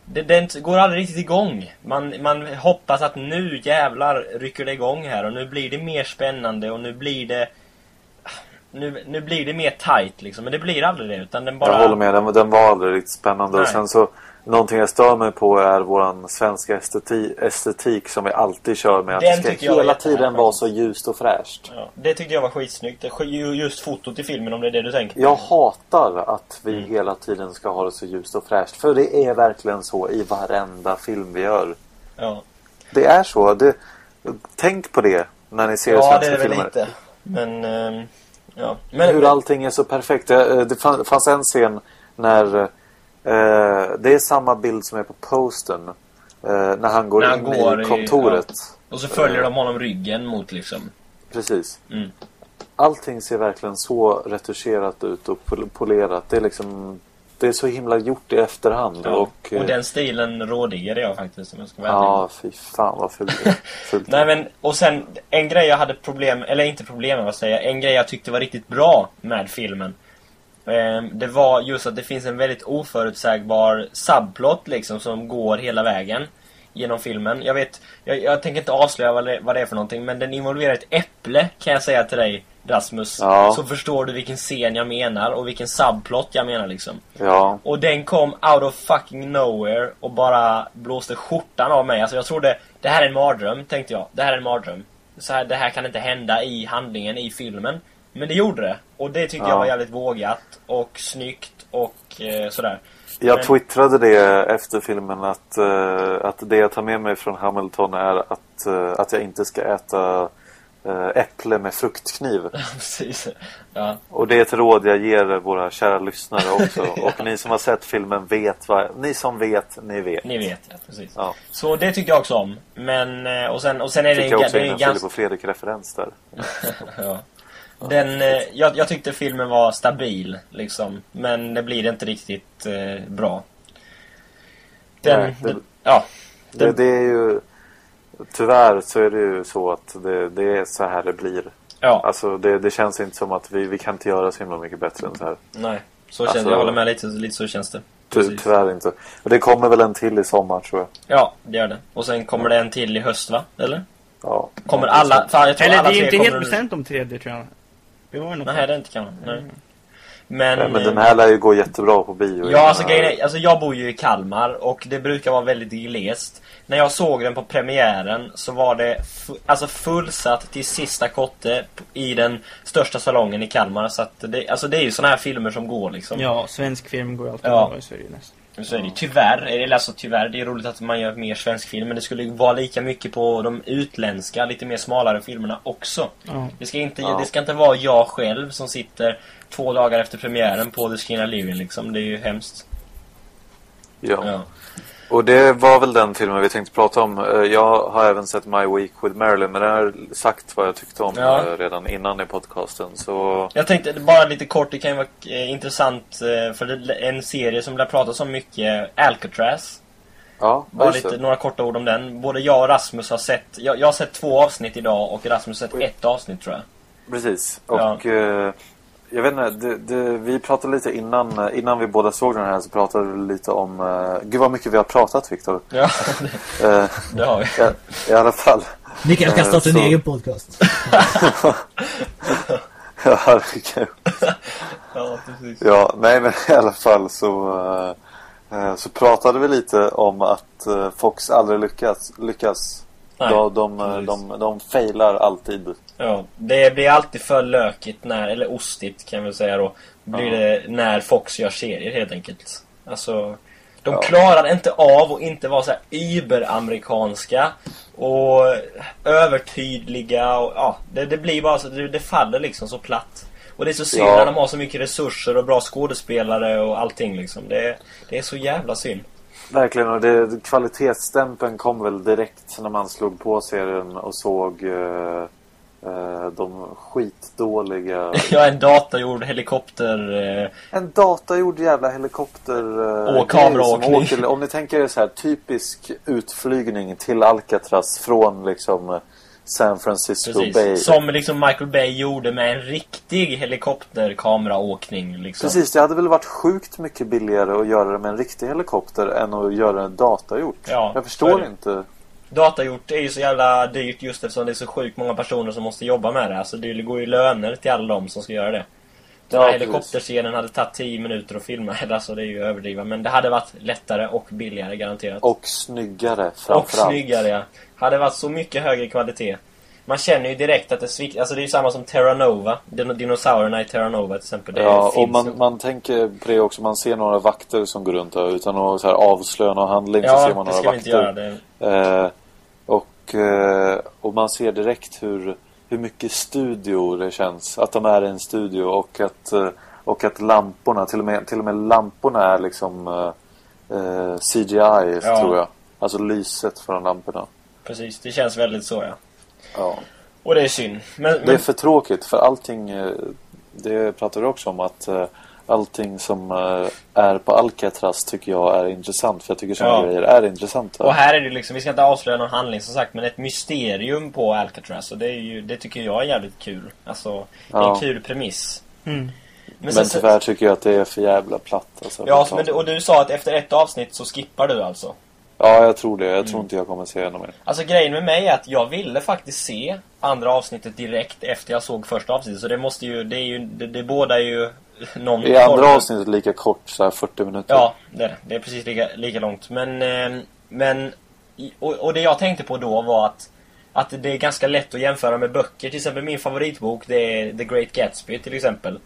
Det, den går aldrig riktigt igång. Man, man hoppas att nu jävlar rycker det igång här och nu blir det mer spännande och nu blir det nu, nu blir det mer tight liksom, men det blir aldrig det utan den bara... jag håller med. Den, den var aldrig riktigt spännande. Och Nej. sen så Någonting jag stör mig på är våran svenska esteti, estetik som vi alltid kör med. Att Den det ska hela tiden vara så ljust och fräscht. Ja, det tyckte jag var skitsnyggt. Just fotot i filmen om det är det du tänker. Jag hatar att vi Mm. hela tiden ska ha det så ljust och fräscht. För det är verkligen så i varenda film vi gör. Ja, Det är så. Det, tänk på det när ni ser ja svenska det är det väl filmer. lite. Men, ehm, ja. Men, Hur allting är så perfekt. Det, det fann- fanns en scen när eh, det är samma bild som är på posten. Eh, när han går När han in går i i- kontoret. Och så följer de honom ryggen mot liksom. Precis. Mm. Allting ser verkligen så retuscherat ut och pol- polerat. Det är liksom Det är så himla gjort i efterhand. Ja. Och, Och, eh, den stilen rådiggar jag faktiskt om jag ska vara. Ja, fy fan vad fult. Nej men, och sen en grej jag hade problem, eller inte problem vad säger en grej jag tyckte var riktigt bra med filmen. ehm, Det var just att det finns en väldigt oförutsägbar subplot liksom som går hela vägen genom filmen. Jag vet, jag, jag tänker inte avslöja vad det, vad det är för någonting men den involverar ett äpple kan jag säga till dig Rasmus. Ja. Så förstår du vilken scen jag menar och vilken subplot jag menar liksom. Ja, Och den kom out of fucking nowhere och bara blåste skjortan av mig. Alltså jag trodde, det här är en mardröm, tänkte jag. Det här är en mardröm. Så här, det här kan inte hända i handlingen, i filmen. Men det gjorde det. Och det tyckte Ja. jag var jävligt vågat och snyggt och eh, sådär. jag Men- twittrade det efter filmen att, eh, att det jag tar med mig från Hamilton är att, eh, att jag inte ska äta äpple med fruktkniv. Precis. Ja. Och det är ett råd jag ger våra kära lyssnare också. Och ni som har sett filmen vet vad... Ni som vet, ni vet. Ni vet, ja, precis. Ja. Så det tyckte jag också om. Men, eh, och sen, och sen är det, Fick jag också det är en ganska... Filip Fredrik-referens där. Ja. Den, eh, jag, jag tyckte filmen var stabil, liksom. Men det blir inte riktigt eh, bra. Den, Nej, det- den, ja. Det, Den, det är ju... Tyvärr så är det ju så att det, det är så här det blir. ja, Alltså det, det känns inte som att vi, vi kan inte göra så himla mycket bättre än så här. nej. Så Alltså- känns Jag håller med lite, lite så känns det. Ty, tyvärr inte. Och det kommer väl en till i sommar tror jag. Ja, det gör det. Och sen kommer det en till i höst, va? Eller? Ja. Kommer alla... Fan, jag tror Eller alla det är inte helt bestämt om tredje tror jag. Det var något. Nej, det är inte kan man. Nej. Men... Nej, men den här lär ju gå jättebra på bio. Ja, alltså grejen är, alltså jag bor ju i Kalmar och det brukar vara väldigt glest. När jag såg den på premiären så var det alltså fullsatt till sista kotte i den största salongen i Kalmar. Så att det, alltså det är ju såna här filmer som går liksom. Ja, svensk film går alltid Ja. bra i Sverige nästan. Så är det tyvärr, eller alltså tyvärr, det är roligt att man gör mer svensk film men det skulle ju vara lika mycket på de utländska, lite mer smalare filmerna också. Ja. Det ska inte, Ja. det ska inte vara jag själv som sitter två dagar efter premiären på The Skin In liksom. Det är ju hemskt. Ja. Ja. Och det var väl den filmen vi tänkte prata om. Eh, Jag har även sett My Week with Marilyn. Men jag har sagt vad jag tyckte om Ja. eh, redan innan i podcasten. Så Jag tänkte bara lite kort, det kan ju vara eh, intressant för det är en serie som det har pratats om mycket, Alcatraz. ja, Bara lite, några korta ord om den. Både jag och Rasmus har sett, jag, jag har sett två avsnitt idag och Rasmus har sett ett avsnitt tror jag. Precis. Ja. Och eh, jag vet inte, det, det, vi pratade lite innan, eh, innan vi båda såg den här så pratade vi lite om... Uh, gud vad mycket vi har pratat Viktor. Ja, Eh, det har vi. Ja, I alla fall. Ni kanske kan starta en egen podcast. ja, herregud. Ja, precis. Ja, nej men i alla fall så, uh, så pratade vi lite om att uh, Fox aldrig lyckas. lyckas. Nej, de, de, de, de, de failar alltid. Ja, det blir alltid för lökigt när, eller ostigt kan väl säga då. Blir Ja. det när Fox gör serier helt enkelt. Alltså, de Ja. klarar inte av att inte vara så här überamerikanska och övertydliga och ja, det, det blir bara så, det, det faller liksom så platt. Och det är så synd Ja. när de har så mycket resurser och bra skådespelare och allting liksom. Det, det är så jävla synd. Verkligen, och det, kvalitetsstämpeln kom väl direkt när man slog på serien och såg uh, de skitdåliga... Ja, en datagjord helikopter... Eh, En datagjord jävla helikopter uh, Och kameraåkning. åker, Om ni tänker er så här typisk utflygning till Alcatraz från liksom eh, San Francisco Bay. Precis. Som liksom Michael Bay gjorde med en riktig helikopterkameraåkning. Liksom. Precis, det hade väl varit sjukt mycket billigare att göra det med en riktig helikopter än att göra en datagjort. Ja, Jag förstår det. inte. Datagjort är ju så jävla dyrt just eftersom det är så sjukt många personer som måste jobba med det. Alltså det går ju löner till alla de som ska göra det. Den Ja, här precis. helikopterscenen hade tagit 10 minuter att filma. Alltså det är ju överdrivet. Men det hade varit lättare och billigare garanterat. Och snyggare Och framförallt. snyggare ja. Hade varit så mycket högre kvalitet. Man känner ju direkt att det svikt... Alltså det är ju samma som Terra Nova. Din- Dinosaurierna i Terra Nova till exempel. Det Ja, och man, man tänker på det också. Man ser några vakter som går runt där utan att så här avslöja någon handling så ser Ja, man det några ska vi inte göra. vakter. Det... Eh, och, eh, och man ser direkt hur, hur mycket studio det känns. Att de är i en studio och att, eh, och att lamporna, till och med, till och med lamporna är liksom eh, eh, CGI Ja. tror jag. Alltså lyset från lamporna. Precis, det känns väldigt så ja. Ja. Och det är synd. Men, Det är men för tråkigt för allting, det pratar vi också om att allting som eh, är på Alcatraz tycker jag är intressant. För jag tycker sådana Ja. grejer är intressanta. Och här är det liksom, vi ska inte avslöja någon handling som sagt, men ett mysterium på Alcatraz. Och det, är ju, det tycker jag är jävligt kul. Alltså, det är en Ja. kul premiss. Mm. Men, sen- tyvärr tycker jag att det är för jävla platt. Alltså, Ja, men, du- och du sa att efter ett avsnitt så skippar du alltså. ja, jag tror det. Jag tror Mm. inte jag kommer se ännu mer. Alltså grejen med mig är att jag ville faktiskt se andra avsnittet direkt efter jag såg första avsnittet. Så det måste ju, det är ju, det, det båda är ju någon Är andra form- avsnittet lika kort, så här 40 minuter? Ja, det är det. Det är precis lika, lika långt. Men, eh, men och, och det jag tänkte på då var att, att det är ganska lätt att jämföra med böcker. Till exempel min favoritbok, det är The Great Gatsby till exempel.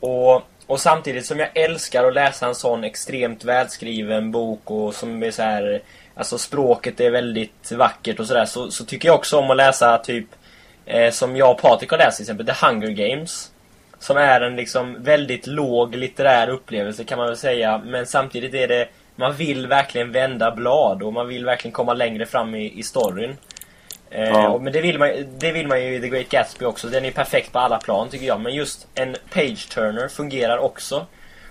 Och, och samtidigt som jag älskar att läsa en sån extremt välskriven bok och som är så här, alltså språket är väldigt vackert och sådär, så, så tycker jag också om att läsa typ, eh, som jag och Patrik har läst till exempel, The Hunger Games. Som är en liksom väldigt låg litterär upplevelse kan man väl säga. Men samtidigt är det... Man vill verkligen vända blad och man vill verkligen komma längre fram i, i storyn. Eh, Ja. och- Men det vill, man, det vill man ju i The Great Gatsby också. Den är perfekt på alla plan tycker jag. Men just en page-turner fungerar också.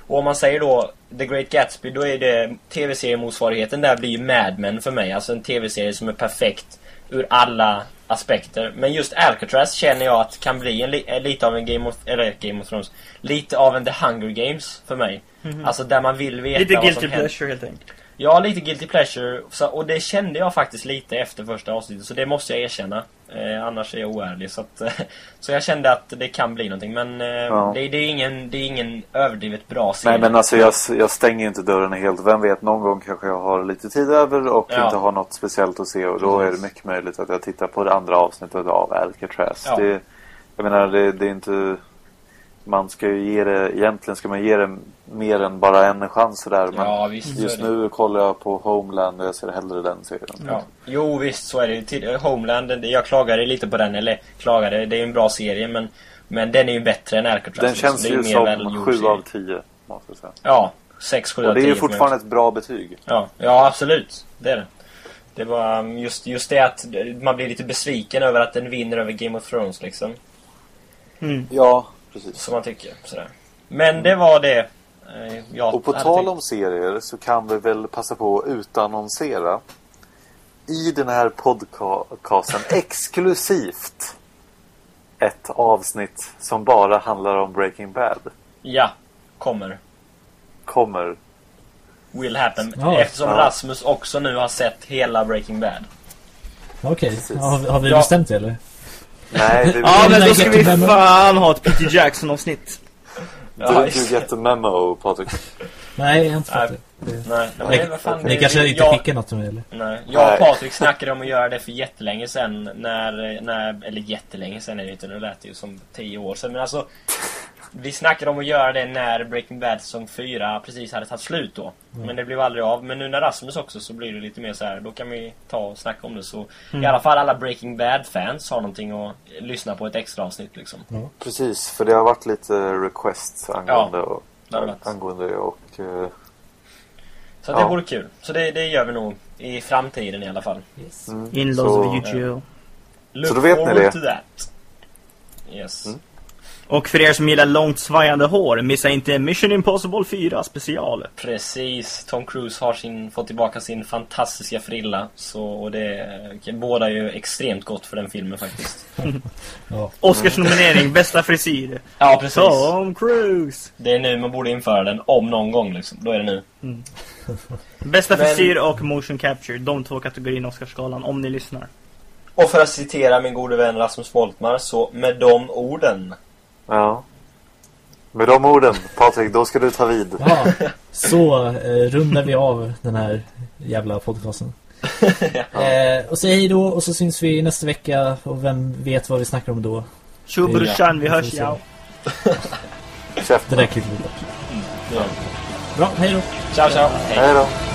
Och om man säger då The Great Gatsby, då är det tv-seriemotsvarigheten där blir ju Mad Men för mig. Alltså en tv-serie som är perfekt ur alla aspekter. Men just Alcatraz känner jag att kan bli en eh, lite av en Game of... Eller Game of Thrones. Lite av en The Hunger Games för mig. Alltså där man vill veta Lite vad guilty som händer. pleasure helt enkelt. Ja, lite guilty pleasure. Och det kände jag faktiskt lite efter första avsnittet. Så det måste jag erkänna. Eh, annars är jag oärlig. Så, att, så jag kände att det kan bli någonting. Men eh, Ja. det, det, är ingen, det är ingen överdrivet bra serie. Nej men alltså jag, jag stänger inte dörren helt. Vem vet, någon gång kanske jag har lite tid över och Ja. inte har något speciellt att se. Och då är det mycket möjligt att jag tittar på det andra avsnittet av Alcatraz. Ja. Det, jag menar, det, det är inte... Man ska ju ge det... Egentligen ska man ge det mer än bara en chans sådär. Men Ja, visst. just är det. nu kollar jag på Homeland och jag ser hellre den serien. Ja. Jo, visst så är det. Homeland, det- jag klagade lite på den. Eller klagade, det är ju en bra serie men... Men den är ju bättre än Alcatraz. Den liksom. känns Det är ju mer som välgjord 7 serie. av 10, måste jag säga. Ja, 6, 7 Och av det 10. är ju för mig fortfarande ett bra betyg. Ja, ja absolut. Det är det. Det var um, just, just det att man blir lite besviken över att den vinner över Game of Thrones liksom. Mm. Ja, precis. Som man tycker. Sådär. Men det var det. Eh, Jag Och på tal tänkt- om serier så kan vi väl passa på att utannonsera i den här podcasten exklusivt ett avsnitt som bara handlar om Breaking Bad. Ja, kommer. Kommer. Will happen. Ja. Eftersom Ja. Rasmus också nu har sett hela Breaking Bad. Okej, okay. har, har, vi ja. bestämt det eller? Nej, det Ja, men då ska vi fan ha ett Peter Jackson-avsnitt. Du, du get the memo, Patrik. Nej, jag har inte fått det. Nej, nej, vad fan, Ni kanske inte jag, skickar något mig eller? Nej, jag och Patrik snackade om att göra det för jättelänge sedan när, när eller jättelänge sedan är det inte, nu lät det ju som tio år sedan men alltså vi snackade om att göra det när Breaking Bad säsong 4 precis hade tagit slut då. Mm. Men det blev aldrig av. Men nu när Rasmus också så blir det lite mer så här. Då kan vi ta och snacka om det. Så mm. i alla fall alla Breaking Bad-fans har någonting att lyssna på ett extra avsnitt liksom. Ja. Precis, för det har varit lite request angående, ja, och, angående det och... Uh, så ja. det vore kul. Så det, det gör vi nog i framtiden i alla fall. Yes. Mm. Inlaws of YouTube. Look så då vet ni det. To that. Yes. Och för er som gillar långt svajande hår, missa inte Mission Impossible 4 special. Precis, Tom Cruise har sin, fått tillbaka sin fantastiska frilla. Så, och det båda ju extremt gott för den filmen faktiskt. ja. Oscarsnominering, bästa frisyr. Ja, precis. Tom Cruise. Det är nu man borde införa den, om någon gång liksom. Då är det nu. Mm. bästa Men... frisyr och motion capture, de två kategorierna Oscarsgalan, om ni lyssnar. Och för att citera min gode vän Rasmus Voltmar, så med de orden Ja. Med de orden, Patrik, då ska du ta vid. Ja, så eh, rundar vi av den här jävla podcasten. ja. eh, och säg hej då och så syns vi nästa vecka och vem vet vad vi snackar om då. Tjo brorsan, vi hörs, ja. Det där klipper vi bort. Bra, hej då. Ciao, ciao. Hej då.